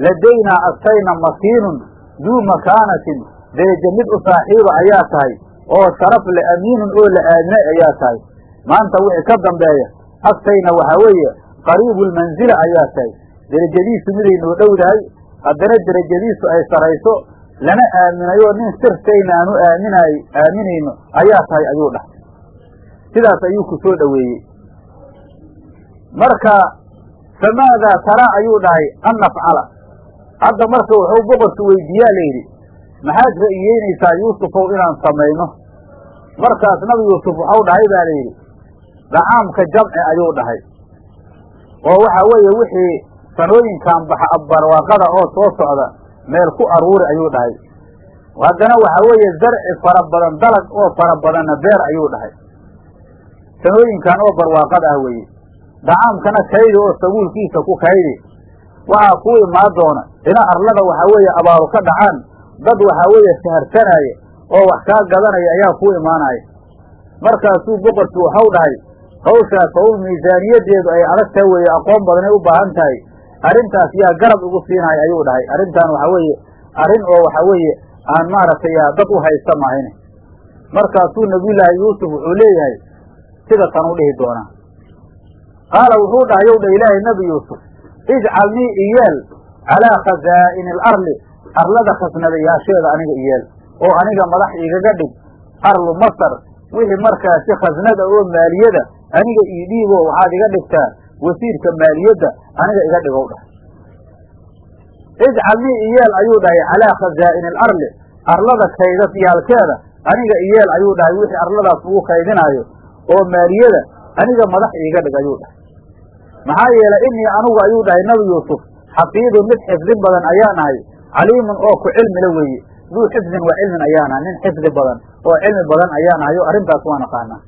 ladaynaa agtayna makiinun duu makaanatin. Derajo mid u saaxiiba ayaa tahay oo sharaf le amiinun oo la aaminay ayaa tahay. Maanta wixii ka dambeeya agtayna waxaa weeye qariibulmansila ayaa tahay. Derajadiisu miday noo dhowdahay haddana derajadiisu ay sarayso lana aaminayo nin sirtayna aanu aaminaay aaminayno ayaa tahay ayuu dhahay. Sidaas ayuu ku soo dhoweeyey. Marka famaadaa taraa ayuu dhahay an nafcala hadda marka wuxuu boqorka weydiiyaa layidhi maxaad ra'iyeynaysaa yuusufow inaan samayno? Markaas nabi yuusuf waxau dhahay baa layidhi dacaamka jamci ayuu dhahay oo waxaa weeye wixii sanooyinkan baxa barwaaqada oo soo socda meel ku aruuri ayuu dhahay. Haddana waxaa weeye zarci fara badan dalag oo fara badanna beer ayuu dhahay. Sanooyinkan oo barwaaqada ah weeye. Dacaamkana kaydi oo sabuulkiisa ku kaydi. Waxaa kuu imaan doona. Ina arlada waxaa weeye abaaru ka dhacaan. Dad waxaa weeye saharsanaya oo wax kaa gadanaya ayaa kuu imaanaya markaasuu boqorkii waxau dhahay hawshaas hawl miisaaniyadeedu ay adag tahay weeye aqoon badanay u baahan tahay. Arrintaas yaa garab igu siinaya ayuu dhahay. Arrintan waxaa weeye arrin oo waxaa weeye aan maaragtay dad u haysta mahayne markaasuu nabiyullaahi yuusuf wuxuu leeyahay sida tan u dhihi doonaa qaala wuxuu dhahay yow dha ilaahay nebi yuusuf ijcalnii iyeel calaa khasaa'ini alarli arlada khasnadayaasheeda aniga iyeel oo aniga madax igaga dhig arlu masar wixii markaasi khasnada oo maaliyada aniga ii dhiibo waxaad iga dhigtaa wasiirka maaliyadda aniga iga dhigow dhahay. Ijcalnii iyeel ayuu dhahay calaa khasaa'ini alarli arlada kaydad yaalkeeda aniga iyeel ayuu dhahay wixii arladaas ugu kaydinaayo oo maaliyada aniga madax iiga dhig ayuu dhahay. Maxaa yeelay innii anugu ayuu dhahay nabi yuusuf xafiidun mid xifdin badan ayaan ahay caliimun oo ku cilmila weeye. Duu xifdin wa cilmin ayaan ahay nin xifdi badan oo cilmi badan ayaan ahay oo arrintaas waan aqaanaa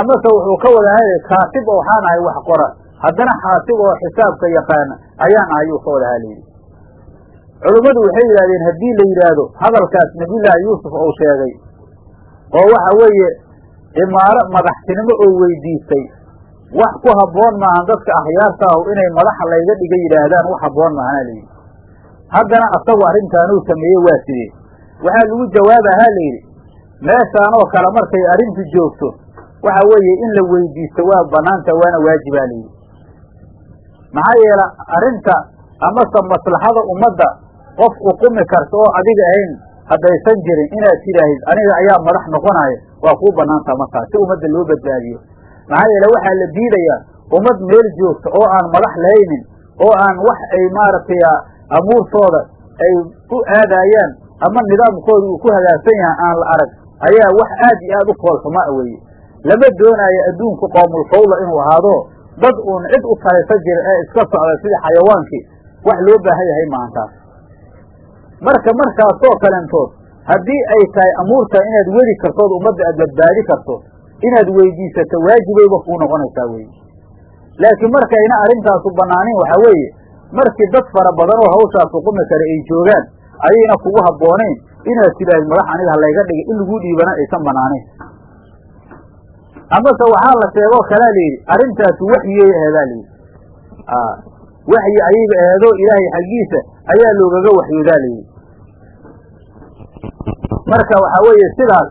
amase wuxuu ka wadahay kaatib oo waxaan ahay wax qora. Haddana xaasib oo xisaabka yaqaana ayaan ahay uu ka wadahaa layidhi culummadu waxay yidhahdeen haddii la yidhaahdo hadalkaas nabiyullaahi yuusuf uu sheegay oo waxa weeye imaaro madaxtinimo oo weydiistay. Wax ku habboon maahan dadka akhyaarta ahu inay madaxa layga dhiga yidhaahdaan wax habboon maahana layidhi haddana asagu arrintaanuu sameeyey waa sidee? Waxaa lagu jawaabahaa layidhi meeshaanoo kale markay arrintu joogto waxa weeye in la weydiisto waa banaanta waana waajibaa layidhi maxaa yeele arrinta amase maslaxada ummadda qof uqumi karta oo adiga ahayn haddaysan jirin inaad tidhaahid aniga ayaa madax noqonaya waa kuu banaantaa markaa si ummadda loo badbaadiyo. maxaa yeele waxaa la diidayaa ummad meel joogta oo aan madax lahaynin oo aan wax ay maaragtay amuurtooda ay u aadaayaan ama nidaamkooda uu ku hagaagsan yahay aan la arag ayaa wax aad iyo aad u foolxumaa weeye lama doonaayo adduunku qoomulfawda inuu ahaado dad uun cid u talaysa jira ee iska socda sida xayawaankii wax loo baahan yahay maantaas marka markaasoo kalentood haddii ay tahay amuurta inaad wedi kartood ummadda aad badbaadi karto inaad weydiisato waajibayba kuu noqonaysaa weye laakiin markayna arrintaasu bannaanin waxaa weeye markii dad fara badan oo hawshaas uqumi kara ay joogaan ayayna kugu habboonayn inaad tidhaahid madax aniga halayga dhigay in laguu dhiibana aysan bannaanayn amase waxaa la sheegoo kalaa layidhi arrintaasi waxyiyay aheedaa layidhi waxyi ayayba aheedoo ilaahay xaggiisa ayaa loogaga waxyoodaa layidhi marka waxaa weeye sidaas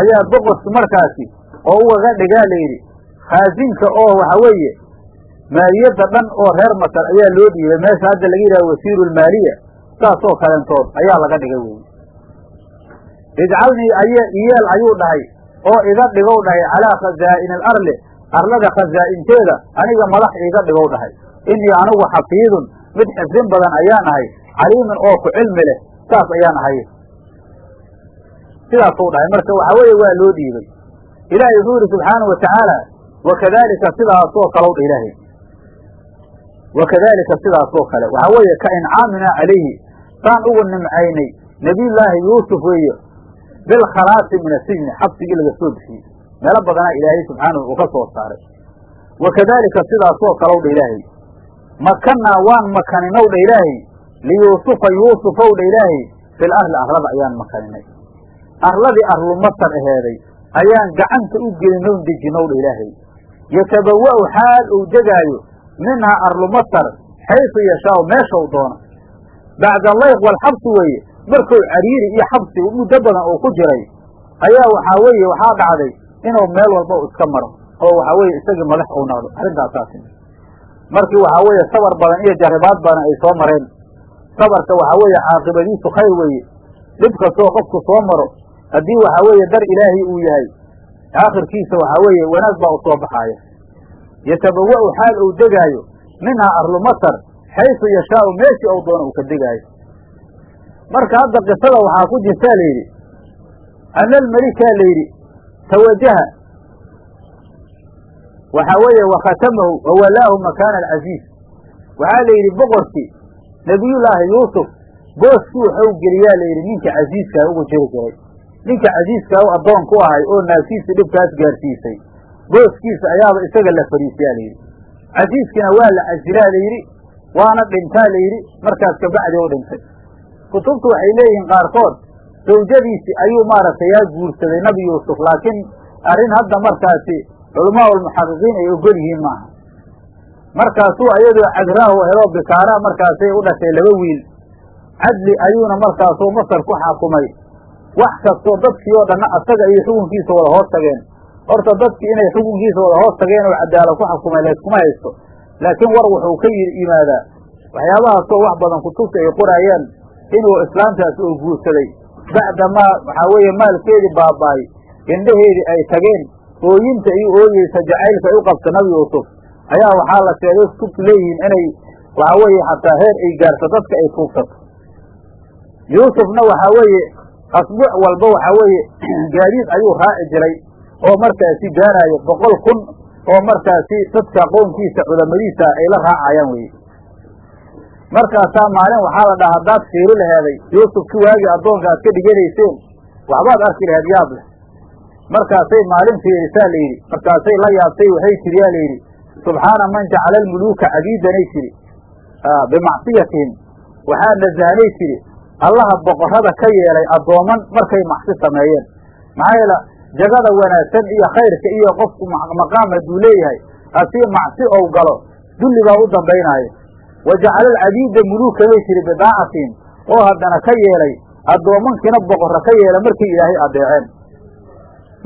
ayaa boqorku markaasi oo ugaga dhigaa layidhi khaasinka oo waxa weeye maaliyadda dhan oo reer masar ayaa loo dhiibay meesha hadda laga yidhaha wasiirulmaaliya saasoo kalentood ayaa laga dhigay weye ijcalnii ay iyeel ayuu dhahay oo iga dhigow dhahay calaa khasaa'ini alarli arlada khasaa'inteeda aniga madax iiga dhigow dhahay. Innii anigu xafiidun mid xifdin badan ayaan ahay caliimun oo ku cilmi leh saas ayaan ahay. Sidaasuu dhahay marka waxaa weeye waa loo dhiibay. Ilaahay wuxuu yidhi subxaanau watacaala wakadaalika sidaasoo kalow dha ilaahay. Wakadaalika sidaasoo kale. Waxaa weeye ka incaaminaa calayhi saan ugu nimcaynay nebiyullaahi yuusuf weeye bilkhalaasi min asijni xabsigii laga soo bixiyey meelo badanaa ilaahay subxaanahu uu ka soo saaray wakadaalika sidaasoo kalow dha ilaahay makannaa waan makaninw dha ilaahay liyuusufa yuusufow dha ilaahay fil arli arlada ayaan makaninay arladii arlu masar aheeday ayaan gacanta u gelinow dejinow dha ilaahay yatabawa'u xaal uu degaayo minhaa arlu masar xaysu yashaau meeshau doono bacda layq walxabsi weeye markuu cariiri iyo xabsi muddo badan uu ku jiray ayaa waxaa weeye waxaa dhacday inuu meel walba u iska maro oo waxaa weeye isagii madax uu noqdo arrintaasaasi markii waxaa weeye sabar badan iyo jaribaad badan ay soo mareen. Sabarka waxaa weeye caaqibadiisu khayr weeye. Dhib kastoo qofku soo maro haddii waxaa weeye dar ilaahay uu yahay aakhirkiisa waxaa weeye wanaag baa u soo baxaaya. Yatabawa'u xaal uu degaayo minhaa arlu masar xaysu yashaau meeshii ou doono uu ka degaayo marka hadda qisada waxaa ku jirtaa la yidhi ana la yidhi tawajaha waxaa weeye wakhatamahu wawalaahu makaana alcasiiz waxaa la yidhi boqorkii nebiyullaahi yuusuf booskii waxau geliyaa la yidhi ninka casiiskaa ugu jiri jiray. Ninka casiiskaa u addoon ku ahay oo naagtiisa dhibkaas gaarsiisay. Booskiisa ayaaba isaga la fadhiisiyaa la yidhi. Casiiskiina waa la casilaa la yidhi. Waana dhintaa la yidhi. Markaas kabacdi u dhintay kutubtu waxay leeyihiin qaarkood sawjadiisi ayuu maaragtay yaa guursaday nabi yuusuf laakiin arrin hadda markaasi culamaa ulmuxaqiqiin ay ogol yihiin maaha. Markaasuu ayadoo cadraahu helo bikaara markaasay u dhashay laba wiil. Cadli ayuuna markaasuu masar ku xakumay wax kastoo dadkii oo dhanna asaga iyo xukunkiisa wada hoos tageen. Horta dadkii inay xukunkiisa wada hoos tageen oo cadaala ku xukumay layskuma haysto. Laakiin war wuxuu ka yimaadaa waxyaabahaasoo wax badan kutubta ay qoraayaan inuu islaamtaas oo guursaday. Bacdamaa waxaa weeye maalkeedii baaba'ay indhaheedii ay tageen. Ooyinta iyo ooyeysa jacaylka ay u qabta nabi yuusuf. Ayaa waxaa la sheegay kutubtu leeyihiin inay waxaa weeye xataa heer ay gaarto dadka ay tuugsato yuusufna waxaa weeye asbuuc walba waxaa weeye [clears throat] gaadiid ayuu raaci jiray. Oo markaasi gaaraayo boqol kun oo markaasi dadka qownkiisa culamadiisa ay la raacayaan weye markaasaa maalin waxaa la dhaha haddaad fiiri laheeday yuusufki waagii addoonka aad ka dhiganayseen waxbaad arki laheed yaab leh. Markaasay maalin fiirisaa la yidhi. Markaasay la yaabtay waxay tiri yaa la yidhi subxaana man jacala almuluuka cabiidanay tiri. Bimacsiyatihim waxaa nasahnay tiri allaha boqorrada ka yeelay addooman markay macsi sameeyeen. Maxaa yeele jagada wanaagsan iyo khayrka iyo qofku maqaam hadduu leeyahay hasii macsi ou galo dulli baa u dambaynaayo wa jacala alcabiida muluuka bay tiri bidaacatihim oo haddana ka yeelay addoomankiina boqorra ka yeelay markay ilaahay adeeceen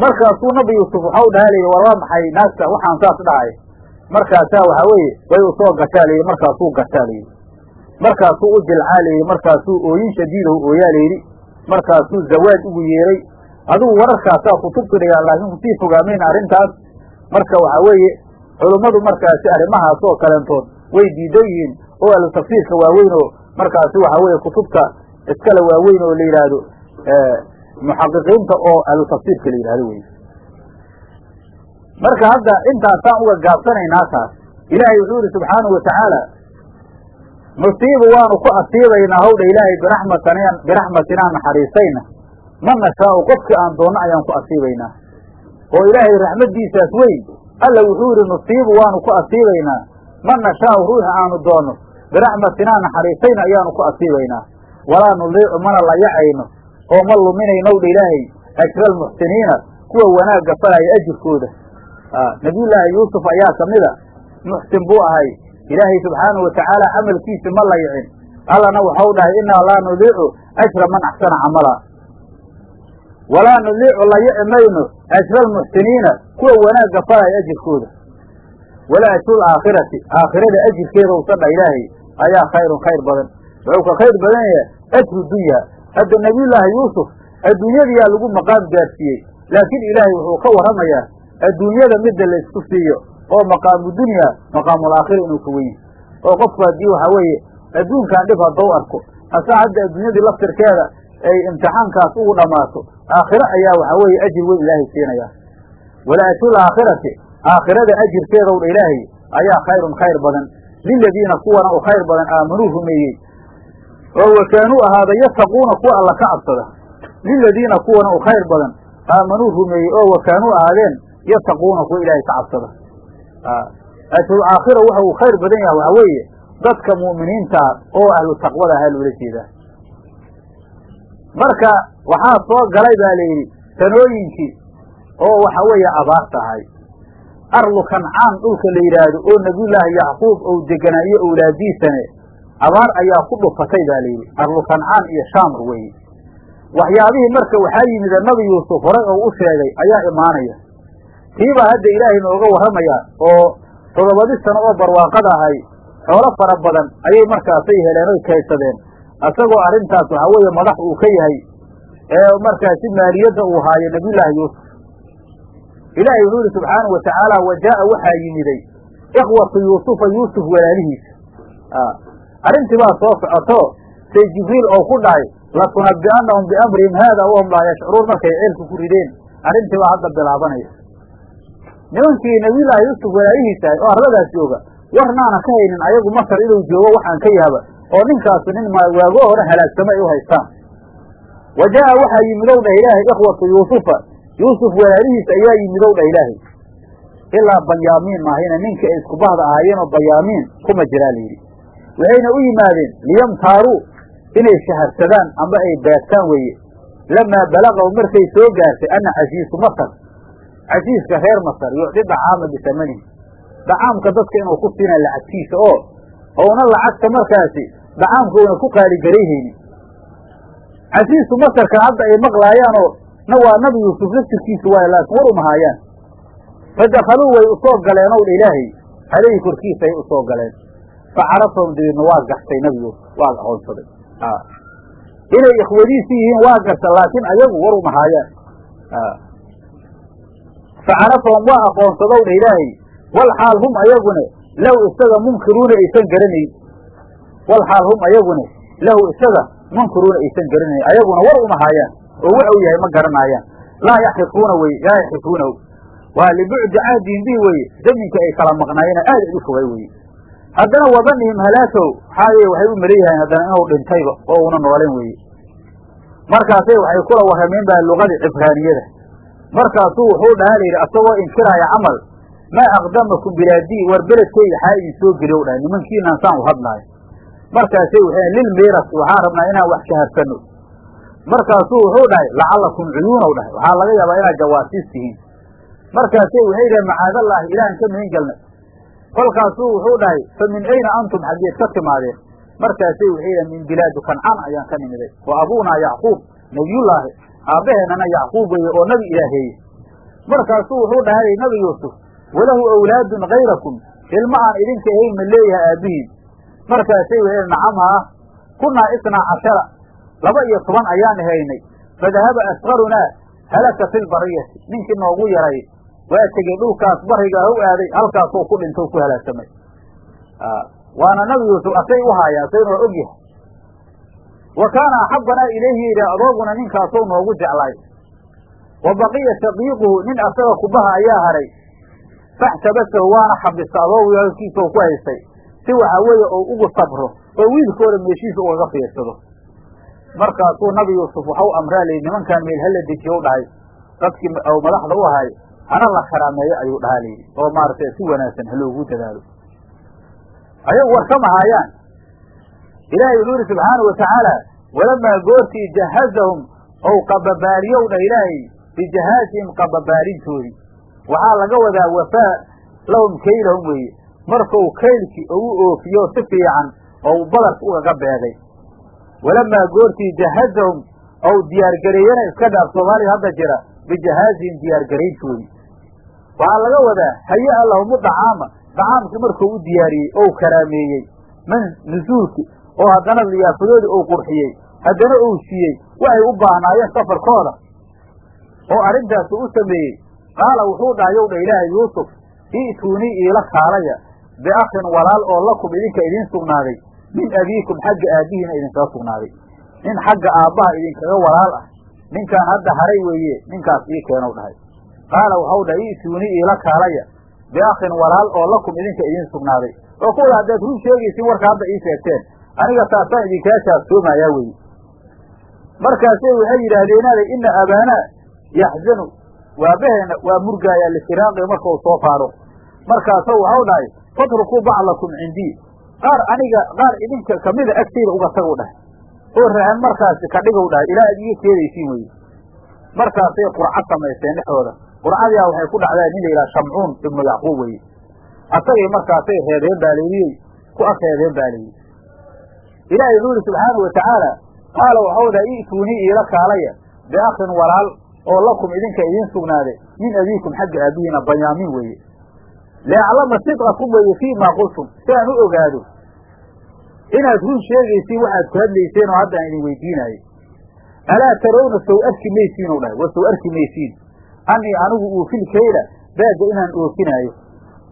markaasuu nabi yuusuf waxau dhaha layidhi war waa maxay naagta waxaan saas dhahay markaasaa waxaa weeye way u soo gashaa layidhi markaasuu gashaa layidhi markaasuu u jilcaa layidhi markaasuu ooyin shadiidahu ooyaa layidhi markaasuu zawaaj ugu yeeray adigu wararkaasaa kutubtu dhigaa laakiin ku sii fogaamayna arrintaas marka waxaa weeye culummadu markaasi arrimahaas oo kaleentood way diidan yihiin oo ahlu tafsiirka waaweyn oo markaasi waxaa weeye kutubta iskale waaweyn oo la yidhaahdo muxaqiqiinta oo ahlu tafsiirka la yidhahdo wey marka hadda intaasaan uga gaabsanaynaa taas ilaahay wuxuu yihi subxaanahu watacaala nusiibu waanu ku asiibaynaa hawdha ilaahay biraxmatan biraxmatinaa naxariisayna. Man nashaau qofkii aan doonno ayaan ku asiibaynaa. Oo ilaahay raxmaddiisaas weyn alla wuxuu yidhi nusiibu waanu ku asiibaynaa man nashaau ruuxa aanu doonno biraxmatinaa naxariisayna ayaanu ku asiibaynaa. Walaa nuliicu mana layacayno oo ma luminaynowdha ilaahay ajra almuxsiniina kuwa wanaagga falaya ajirkooda. Nabiyullaahi yuusuf ayaa ka mida muxsin buu ahay. Ilaahay subxaanahu watacaala camalkiisi ma layicin allana waxau dhahay innaa laa nudiicu ajra man axsana camala. Walaa nudiicu layici mayno ajra almuxsiniina kuwa wanaagga falaya ajirkooda wala ajru laakhirati aakhirada ajirkeeda usan dha ilaahay ayaa khayrun khayr badan wuxuu ka khayr badan yahay ajru dunya hadda nabiyullaahi yuusuf adduunyadiyaa lagu maqaam gaarsiiyey laakiin ilaahay wuxuu ka warramayaa adduunyada midda la isku siiyo oo maqaamu dunya maqaamulaakhira inuu ka yahay oo qofku haddii waxaa weeye adduunkan dhib haddou arko hasa hadda adduunyadii laftirkeeda ay imtixaankaas ugu dhammaato aakhiro ayaa waxaa weeye ajir weyn ilaahay siinayaa wala ajrul aakhirati aakhirada ajirkeedow dha ilaahay ayaa khayrun khayr badan. Liladiina kuwana u khayr badan aamanuu rumeeyey. Oo wakaanuu ahaada yattaquuna kuwa alla ka cabsada. Liladiina kuwana u khayr badan aamanuu rumeeyey oo wakaanuu ahaadeen yattaquuna kuwa ilaahay ka cabsada. Ajrul aakhira waxa uu khayr badan yahay waxaa weeye dadka mu'miniintaa oo ahlu taqwada ahaa loola jeedaa marka waxaa soo galay baa layidhi sanooyinkii oo waxa weeye abaarta ahay arlu kancaan dhulka la yidhaahdo oo nebiyullaahi yacquub ou deganaayo owlaadiisane abaar ayaa ku dhufatay baa layidhi arlu kancaan iyo shaamr weeye waxyaabihii marka waxaa yimida nabi yuusuf horay oo u sheegay ayaa imaanaya tiibaa hadda ilaahay nooga warramayaa oo toddobadi sano oo barwaaqada ahay xoolo fara badan ayay markaasay heleen oy kaydsadeen isagoo arrintaas waxaa weeye madax uu ka yahay ee markaasi maaliyadda uu haayo nebiyullaahi yuusuf ilaahay wuxuu yihi subxaanahu wa jaa'a waxaa yimiday ikhwatu yuusufa yuusuf walaalihiisa. Arrintii baa soo socoto say jibriil oo ku dhahay latunabbi'annahum biamrihim haada wahum laa yashcuruun markay ceelka ku rideen. Arrintii baa hadda bilaabanaya. Nimankii nabiyullaahi yuusuf walaalihiisa ahay oo arladaas jooga warnaana ka haynin ayagu masar inuu joogo waxaan ka yaaba oo ninkaasu nin waago hore halaagsamo ay u haystaan. Wa jaa'a waxaa yimidow dhah ilaahay ikhwatu yuusufa yuusuf walaalihiis ayaa yimidow dhah ilaahay ilaa banyaamiin maahayna ninkii ay isku bahda ahaayeenoo banyaamiin kuma jiraa layidhi waxayna u yimaadeen liyamtaaruu inay shaharsadaan amba ay beegtaan weeye. Lamaa balagaw markay soo gaartay ana casiisu masar casiiska reer masar yucdi dacaama bisamanihi dacaamka dadka inuu ku siina lacagtiisa oo ouna lacagta markaasi dacaamka una ku qaaligarayhaynin casiisu masarka hadda ay maqlaayaanoo na waa nabi yuusuf laftirkiisu waay laakiin war umahaayaan fadakaluu way u soo galeen ow dha ilaahay calayhi korkiisa ay u soo galeen. Facarafahum dabeedna waa gartay nabi yuusuf waa aqoonsaday. Inay ikhwadiisi yihiin waa garta laakiin ayagu war umahaayaan facarafahum waa aqoonsadow dha ilaahay wal xaal hum ayagune lahu isaga munkiruuna aysan garanayn. Wal xaal hum ayagune lahu isaga munkiruuna aysan garanayn. Ayaguna war umahaayaan oo waxau yahay ma garanaayaan laa yaxifuuna weye laa yaxifuuna waa libucdi cahdihim bihi weye zaminka ay kala maqnaayeen aad ay u fogay weye haddana wadanihim halaakow maxaa waxay u maleeyahayn haddana inuu dhintayba oo una noolen weye markaasay waxay kula warrameen baa lugadii cibraaniyada. Markaasuu wuxuu dhaha layidhi asagoo inkiraaya camal maa aqdamakum bilaadii war beledkayga xaa idin soo geliy o dhahay nimankiinaan saan u hadlaayo. Markaasay waxay lilmiiras waxaan rabnaa inaan wax shaharsano markaasuu wuxuu dhahay lacallakum cuyuunow dhahay. Waxaa laga yaabaa inaad jawaasiis tihiin. Markaasay waxay dhaheen macaadallaahi ilaahan ka mihin galnay kolkaasuu wuxuu dhahay fa min ayna antum xaggeed ka timaadeen? Markaasay waxay dhaheen min bilaadi kancaan ayaan ka nimiday wa abuunaa yacquub nebiyullaahi aabbaheennana yacquub weeye oo nabi ilaaheeye markaasuu wuxuu dhahay nabi yuusuf walahu awlaadun hayrakum ilma aan idinka ahayn ma leeyahay aabbihiin markaasay waxay nacam haa kunaa isnaa cashara laba iyo toban ayaan haynay. Fadahaba asqarunaa halaka fi lbariyati ninkii noogu yaray waa tegey dhulkaas barigaa u aaday halkaasoo ku dhinto ku halaagsamay waana nabi yuusuf asay u haaya asayna waa og wa kaana axabbanaa ilayhi yidhi adooguna ninkaasou noogu jeclaay. Wa baqiya shaqiiquhu nin asaga kubaha ayaa haray. Faxtabasahu waana xabista adoogu halkiisao ku haystay. Si waxaa weeye ou ugu sabro oo wiilkooda meeshiisa ugaga fiirsado markaasuu nabi yuusuf waxau amraa layidhi nimankaan meel hala dejiyo u dhahay. Dadkii ou madaxda u ahay hana la karaameeyo ayuu dhahaa layidhi oo maaragtay si wanaagsan haloogu dadaalo. Ayagu war kama haayaan ilaahay wuxuu yidhi subxaanau watacaala walamaa goortii jahazahum ou qababaaliyow dhah ilaahay bijahaazihim qababaalintoodii waxaa laga wadaa wafaa lahum kaylahum weeye. Markuu kaylkii ou u oofiyo si fiican ou badarka ugaga beegay walamaa goortii jahazahum ou diyaargareeyana iska dhaaf soomaaliya hadda jira bijahaazihim diyaargarayntoodii waxaa laga wadaa haya-a lahumu dacaama dacaamkii markuu u diyaariyey ou karaameeyey man nusuulki oo haddana liyaafadoodii ou qurxiyey haddana ou siiyey waxay u baahnaayeen safarkooda oo arrintaasi u sameeyey qaala wuxuu dhahay yow dha ilaahay yuusuf i'tuunii iila kaalaya biakhin walaal oo lakum idinka idiin sugnaaday min abiikum xagga aabbihiina idinkaga sugnaaday. Nin xagga aabbaha idinkaga walaal ah. Ninkaan hadda haray weeye ninkaas ii keenow dhahay. Qaala waxau dhahay i'tuunii iila kaalaya. Biakhin walaal oo lakum idinka idiin sugnaaday. Oo kuwada haddaad run sheegaysin warka hadda ii sheegteen. Aniga taasaan idinkaa shaabsoomayaa weye markaasay waxay yidhaahdeenaaday ina abaanaa yaxzanu. Waabaheena waa murgaayaa lifiraaqi markau soo faaro. Markaasoo waxau dhahay fatrukuu baclakum cindii qaar aniga qaar idinka kamida agtayda uga tagu dhahay oo rahan markaasi ka dhigow dhahay ilaa ad iga keedaysiin weye markaasay qurco samaysteen dhexdooda. Qurcadiyaa waxay ku dhacdaa nin la yidhaha shamcuun ibnu yacquub weye asagay markaasay reebeen baa layidhi ku afreebeen baa layidhi ilaahay wuxuu yidhi subxaanau watacaala qaala waxau dhahay i'tuunii iila kaalaya biakhin walaal oo lakum idinka idiin sugnaaday min abiikum xagga aabihiina banyaamiin weeye liaclama sidqakum weeye fii maa qultum si aan u ogaado inaad run sheegaysiin waxaad ku hadlayseen oo hadda aan idin weydiinaayey alaa tarawna sow arki maysiin u dhahay wa sow arki maysiin. Annii anigu uufil kayla baaga inaan oofinaayo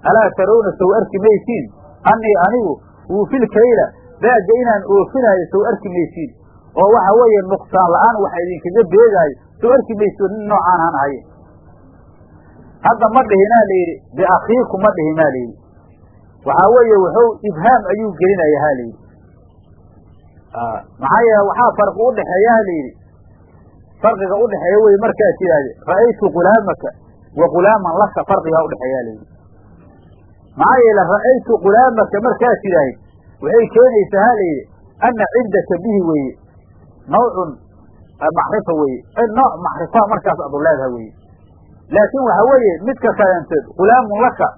alaa tarawna sow arki maysiin. Annii anigu uufil kayla baaga inaan oofinaayo sow arki maysiin. Oo waxa weeye nuqsaan la'aan waxa idinkaga beegaayo sow arki mayso nin noocaan han ahaye. Hadda ma dhihinaa layidhi biakhiiku ma dhihinaa layidhi waxaa weeye wuxuu ibhaam ayuu gelinaya ha layidhi maxaa yeele waxaa farqi udhexeeya ha layidhi farqiga udhexeeya wey markaas yidhahde ra'aytu gulaamaka wa gulaaman laka farqigaa udhexeeya layidhi maxaa yeele ra'aytu gulaamaka markaas yidhaahid waxay keenaysaa ha layidhi anna cindaka bihi weeye nawcun macrifa weeye nooc macrifaa markaas adu leedaha weeye laakiin waxa weeye midka kalenteed hulaamun laka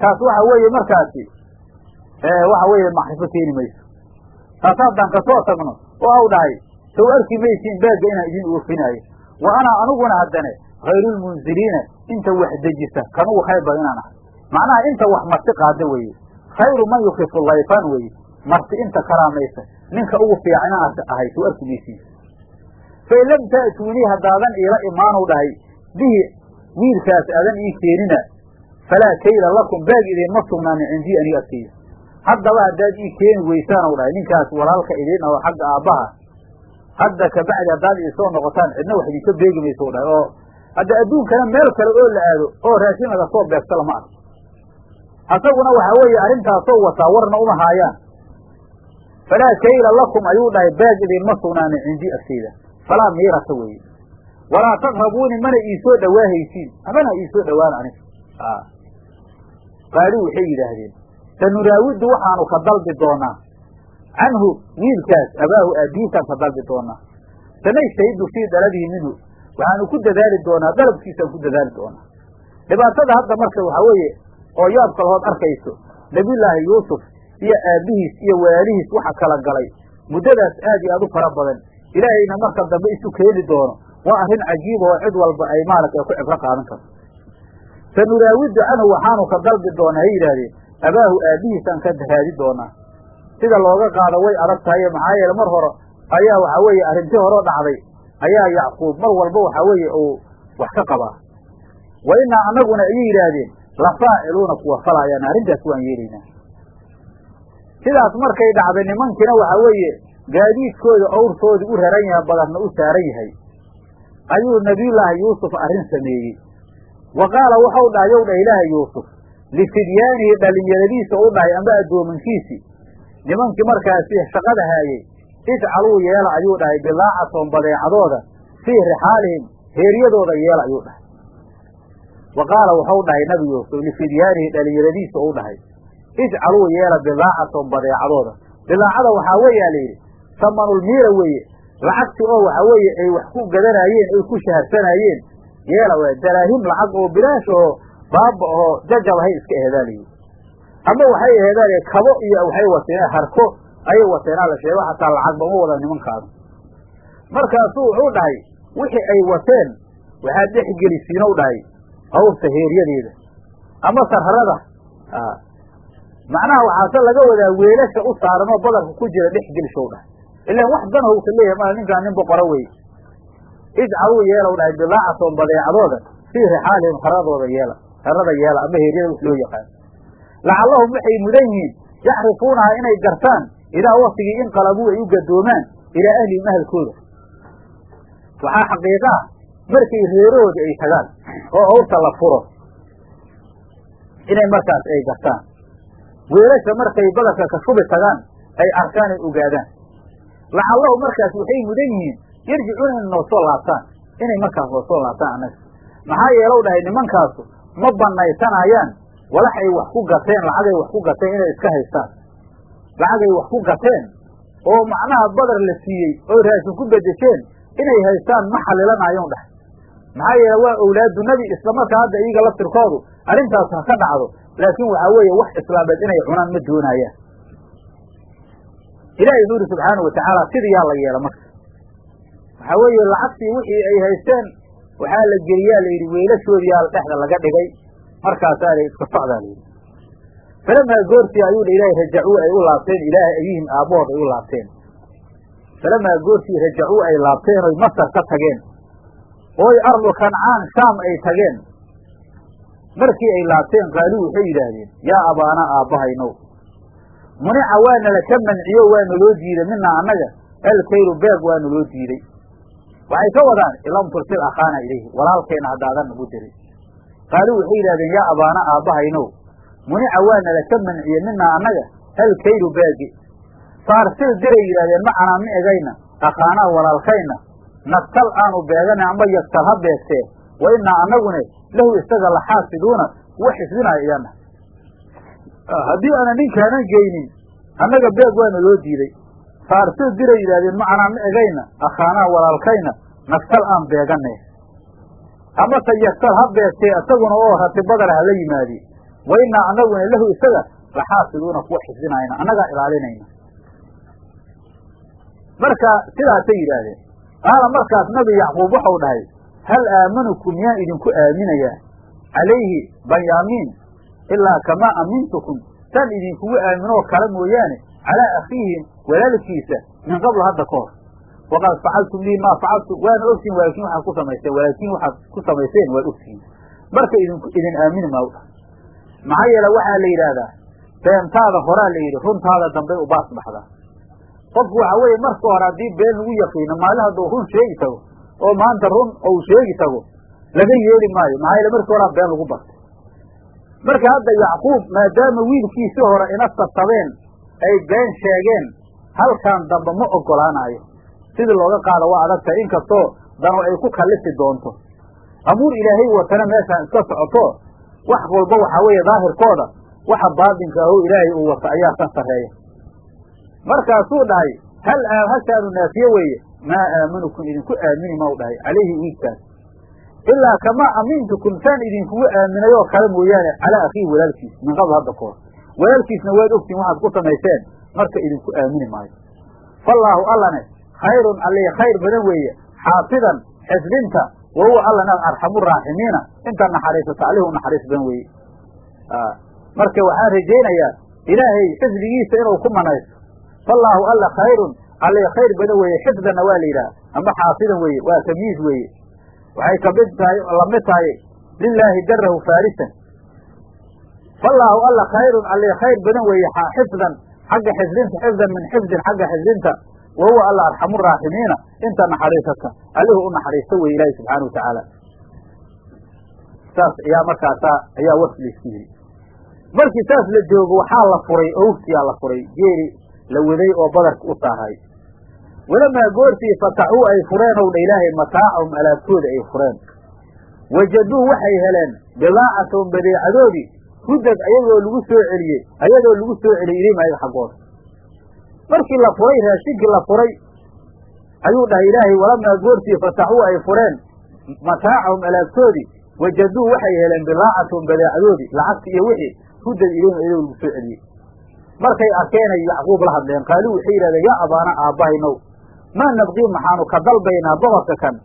taas waxa weeye markaasi waxa weeye macrifo keeni mayso taas haddaan ka soo tagno oo au dhahay sow arki maysiin beegga inaan idin oofinaayo wa ana aniguna haddane hayrulmunziliina inta wax dejisa kanugu khayr badan inaan ahay. Macnaha inta wax marti qaada weeye. Khayru man yukrifu layfan weeye. Marti inta karaamaysa ninka ugu fiican inaad ahay sow arki maysiin fain lam ta'tuunii haddaadan iila imaanow dhahay bihi wiilkaas aadan ii keenina falaa kayla lakum beeg idiinma sugnaanin cindii aniga agtayda haddaba haddaad ii keeni weysaan ou dhahay. Ninkaas walaalka idiin aho xagga aabbaha. Hadda kabacdi haddaad iisoo noqotaan cidna wax idinka beegi mayso dhahay. Oo hadda adduunkana meel kale oo la aado oo raashin laga soo beegto lama arko asaguna waxaa weeye arrintaasoo wataa warna uma haayaan. Falaa kayla lakum ayuu dhahay beeg idiinma sugnaanin cindii agtayda falaa miirata weeye. Walaa taqrabuuni mana iisoo dhawaahaysiin. Amana iisoo dhawaan aniga. Qaaluu waxay yidhaahdeen sanuraawidu waxaanu ka dalbi doonaa. Canhu wiilkaas abaahu aabihiisaan ka dalbi doonaa. Sanajtahidu fii dalabihi minhu waxaanu ku dadaali doonaa dalabkiisaan ku dadaali doonaa. Dhibaatada hadda marka waxaa weeye oo yaabka lahood arkayso nabiyullaahi yuusuf iyo aabbihiis iyo walaalihiis waxa kala galay. Muddadaas aad iyo aad u fara badan. Ilaahayna marka dambe isu keeni doono. Waa arrin cajiiba oo cid walba ay maaragtay ku cibro qaadan karto. Sanuraawidu canhu waxaanu ka dalbi doonaa hay yidhaahdeen abaahu aabbihiisaan ka raadi doonaa. Sida looga qaado way adag tahay maxaa yeele mar hore ayaa waxaa weeye arrintii horeo dhacday. Ayaa yacquub mar walba waxaa weeye uu wax ka qabaa. Wa innaa annaguna ayay yidhaahdeen la faaciluuna kuwa falaayaan arrintaas waan yeelaynaa sidaas markay dhacday nimankiina waxaa weeye gaadiidkooda awrtoodii u raran yahay badarna u saaran yahay. Ayuu nabiyullaahi yuusuf arrin sameeyey. Wa qaala waxau dhahay yow dhah ilaahay yuusuf lifidyaanihi dhallinyaradiisa u dhahay amba addoomankiisii nimankii markaasi shaqada haayey ijcaluu yeela ayuu dhahay bidaacatoon badeecadooda fii rixaalihim heeryadooda yeela ayuu dhahay. Wa qaala waxau dhahay nabi yuusuf lifidyaanihi dhallinyaradiisa u dhahay ijcaluu yeela bidaacatoon badeecadooda. Bidaacada waxaa weeyaa layidhi samanulmiira weeye lacagti oo waxaa weeye ay wax ku gadanaayeen ay ku shaharsanaayeen yeela daraahim lacag oo bilaash oo baaba oo jajabahay iska ehedaalayi ama waxay ehedaal kabo iyo waxay wateen harko ayay wateenaa la sheego xataa lacagba uma wada nimankaadu markaasuu wuxuu dhahay wixii ay wateen waxaad dhex gelisiinow dhahay hawrta heeryadeeda ama sarharada macnaha waxaase laga wadaa weelasha u saaran oo badarka ku jira dhex gelishow dhahay. Ilaan wax dan howsa leeyahay ma ninkaan nin boqoro wey ijcaluu yeelow dhahay bidaacatoon badeecadooda fii rixaalihim haradooda yeela harada yeela ama heeryada wax loo yaqaan. Lacallahum waxay mudan yihiin yacrifuunaha inay gartaan idaa waktigii inqalabuu ay u gadoomaan ilaa ahlihim ahalkooda. Waxaa xaqiiqa ah markay reerahooda ay tagaan oo hawrta la furo inay markaas ay gartaan. Weelasha markay badarka ka shubi tagaan ay arkaan ay ogaadaan. Lacallahu markaas waxay mudan yihiin yarjicuuna inay noo soo laabtaan inay markaas noo soo laabtaan annaga maxaa yeelow dhahay nimankaasu ma banaysanayaan. Walax ay wax ku gateen lacagay wax ku gateen inay iska haystaan. Lacagay wax ku gateen oo macnaha badar la siiyey oo raashin ku bedesheen inay haystaan ma xalilanayon dhahay maxaa yeele waa owlaadu nebi islamarkaa hadda iyaga laftirkoodu arrintaas ha ka dhacdo. Laakiin waxaa weeye wax islaameed inay cunaan ma doonayaan. Ilahi wuxuu yidhi subxaanau watacaala sidiyaa la yeela marka. Waxaa weeye lacagtii wixii ay haysteen waxaa la geliyaa la yidhi weelashoodiyaa dhexda laga dhigay. Markaasaa la iska socdaa la yidhi. Falamaa goortii ayuu dha ilaahay rajacuu ay u laabteen ilaahay abiihim aabbahood ay u laabteen. Falamaa goortii rajacuu ay laabteen oy masar ka tageen. Ooy ardu kancaan shaam ay tageen. Markii ay laabteen qaaluu waxay yidhaahdeen yaa abaana aabbahaynow munica waana laka manciyo waana loo diiday minaa annaga alkayru beeg waana loo diiday waxay ka wadaan ilam tursil akhaana ilayhi walaalkeena haddaadan nagu dirin qaaluu waxay yidhahdeen yaa abaana aabbahaynow munica waana laka manciye minaa annaga alkayru beegi faarsil diray yidhahdeen macanaa mi egayna akhaanaa walaalkayna nagtal aanu beegana amba yagtal ha beegtee wa innaa annagune lahu isaga laxaasiduuna kuwa xisbinaayo iyana. Haddii aanan ninkaanan geynin annaga beeg waana loo diiday faarsoo diray yidhahdeen macanaa ma egayna? Akhaanaa walaalkayna nagtal aan beeganay amase yagtal ha beegtee isaguna oo rati badar ha la yimaadi. Wa innaa annaguna lahu isaga laxaasiduuna kuwa xifdinayna annagaa ilaalinayna. Marka sidaasay yidhaahdeen. Qaala markaas nabi yacquub waxau dhahay hal aamanukum miyaan idinku aaminayaa calayhi banyaamiin ilaa kamaa amintukum. Saan idinkugu aaminoo kale mooyaane calaa akhiihi walaalkiisa min qabl hadda ka hor waqad facaltum bihi maa facaltum waana ogtihin walaakin waxaad ku samayseen walaakin waxaad ku samayseen waad ogtihiin marka idin aamini maa u dhahay maxaa yeele waxaa la yidhaahdaa beentaada horaa la yidhi runtaada dambay u baas baxdaa qofku waxa weeye marka hore haddii been lagu yaqiino maalin hadduu run sheegi tago oo maanta run ou sheegi tago laga yeeli maayo maxaa yeele markii horaa been lagu bartay marka hadda yacquub maadaama wiilkiisii hore ina sabtabeen ay been sheegeen. Halkan dambe ma ogolaanayo sidii looga qaado waa adagtahay inkastoo danu ay ku kallifi doonto. Abuur ilaahay watana meeshaan iska socoto. Wax walba waxaa weeye daahirkooda waxa baatinka aho ilaahay uu wato ayaa ka sarreeya. Markaasuu dhahay hal hashaanu naafiye weeye? Maa aamanukum idinku aamini mau dhahay. Calayhi wiilkaas ilaa kamaa amintukum saan idinkugu aaminay oo kale mooyaane calaa akhiihi walaalkiis min qabl hadda ka hor walaalkiisna waad ogtiin waxaad ku samayseen marka idinku aamini maayo. Fallaahu allane khayrun alli khayr badan weeye. Xaafidan xifdinta wa huwa allana arxamu raaximiina inta naxariisata allihu naxariis badan weeye. Marka waxaan rajaynayaa ilaahay xifdigiisa inuu ku manaysto. Fallaahu alla khayrun alli khayr badan weeye. Xifdanna waa la yidhaha amba xaafidan weeye waa tamyiiz weeye. Waxay ka mid tahay la mid tahay lilaahi darahu faarisan fallaahu alla khayrun alli khayr badan weeye xifdan xagga xifdinta xifdan min xifdin xagga xifdinta. Wa huwa alla arxamu raaximiina inta naxariisata alihu u naxariista weye ilaahi subxaana watacaala saas ayaa markaasaa ayaa was la isku yidhi markii saas la joogo waxaa la furay owgtiyaa la furay geeli la waday oo badarka u saaray walamaa goortii fatacuu ay fureen ow dha ilaahay mataacahum alaabtooda ay fureen. Wajaduu waxay heleen bidaacatahum badeecadoodii hudad ayagoo lagu soo celiyey ayadoo lagu soo celiyey ilayhim ayaga xaggooda markii la furay raashinkii la furay ayuu dhahay ilaahay walamaa goortii fatacuu ay fureen. Mataacahum alaabtoodii wajaduu waxay heleen bidaacatahum badeecadoodii lacagti iyo wixii hudad ilayhim ayagoo lagu soo celiyey. Markay arkeenay yacquub la hadleen. Qaaluu waxay yidhahdeen yaa abaana aabbahaynow maa nabqii maxaanu ka dalbaynaa boqorka kan?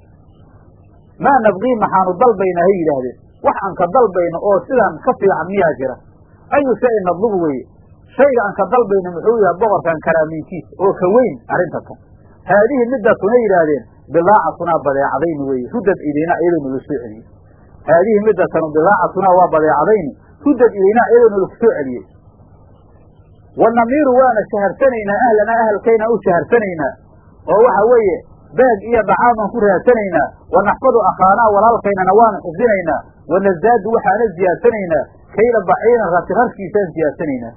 Maa nabqii maxaanu dalbaynaa? Hay yidhaahdeen wax aan ka dalbayno oo sidan ka fiican miyaa jira. Ayu shayin nadlubu weeye. Shayga aan ka dalbayno muxuu yahay boqorkan karaaminkiisa oo ka weyn arrinta tan. Haadihi middatuna yidhaahdeen bidaacatunaa badeecadayni weeye hudad ilayna iyadoo nala soo celiyey. Haadihi middatanu bidaacatunaa waa badeecadayni hudad ilayna iyadoo nalaku soo celiyey. Wanamiiru waana shaharsanaynaa ahlanaa ahalkayna u shaharsanaynaa. Oo waxa weeye baag iyo dhacaamaan ku raadsanaynaa wanaxfadu akhaanaa walaalkaynana waanu xifdinaynaa wanazaadu waxaana ziyaadsanaynaa kayla baciirin rati rarkiisaan ziyaadsanaynaa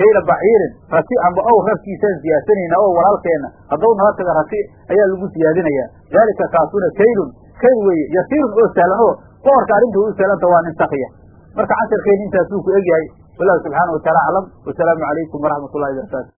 kayla baciirin rati amba ow rarkiisaan ziyaadsanaynaa oo walaalkeenna haddau nala taga rati ayaa lagu siyaadinayaa daalika kaasuna kaylun kayl weeye yasiirun oo sahlan oo boqorka arrinta u sahlanta waa nin sakiya marka casharkeenna intaasuu ku egyahay wallahu subxaana wataala aclam wasalaamu calaykum waraxmat ullahi barakaatu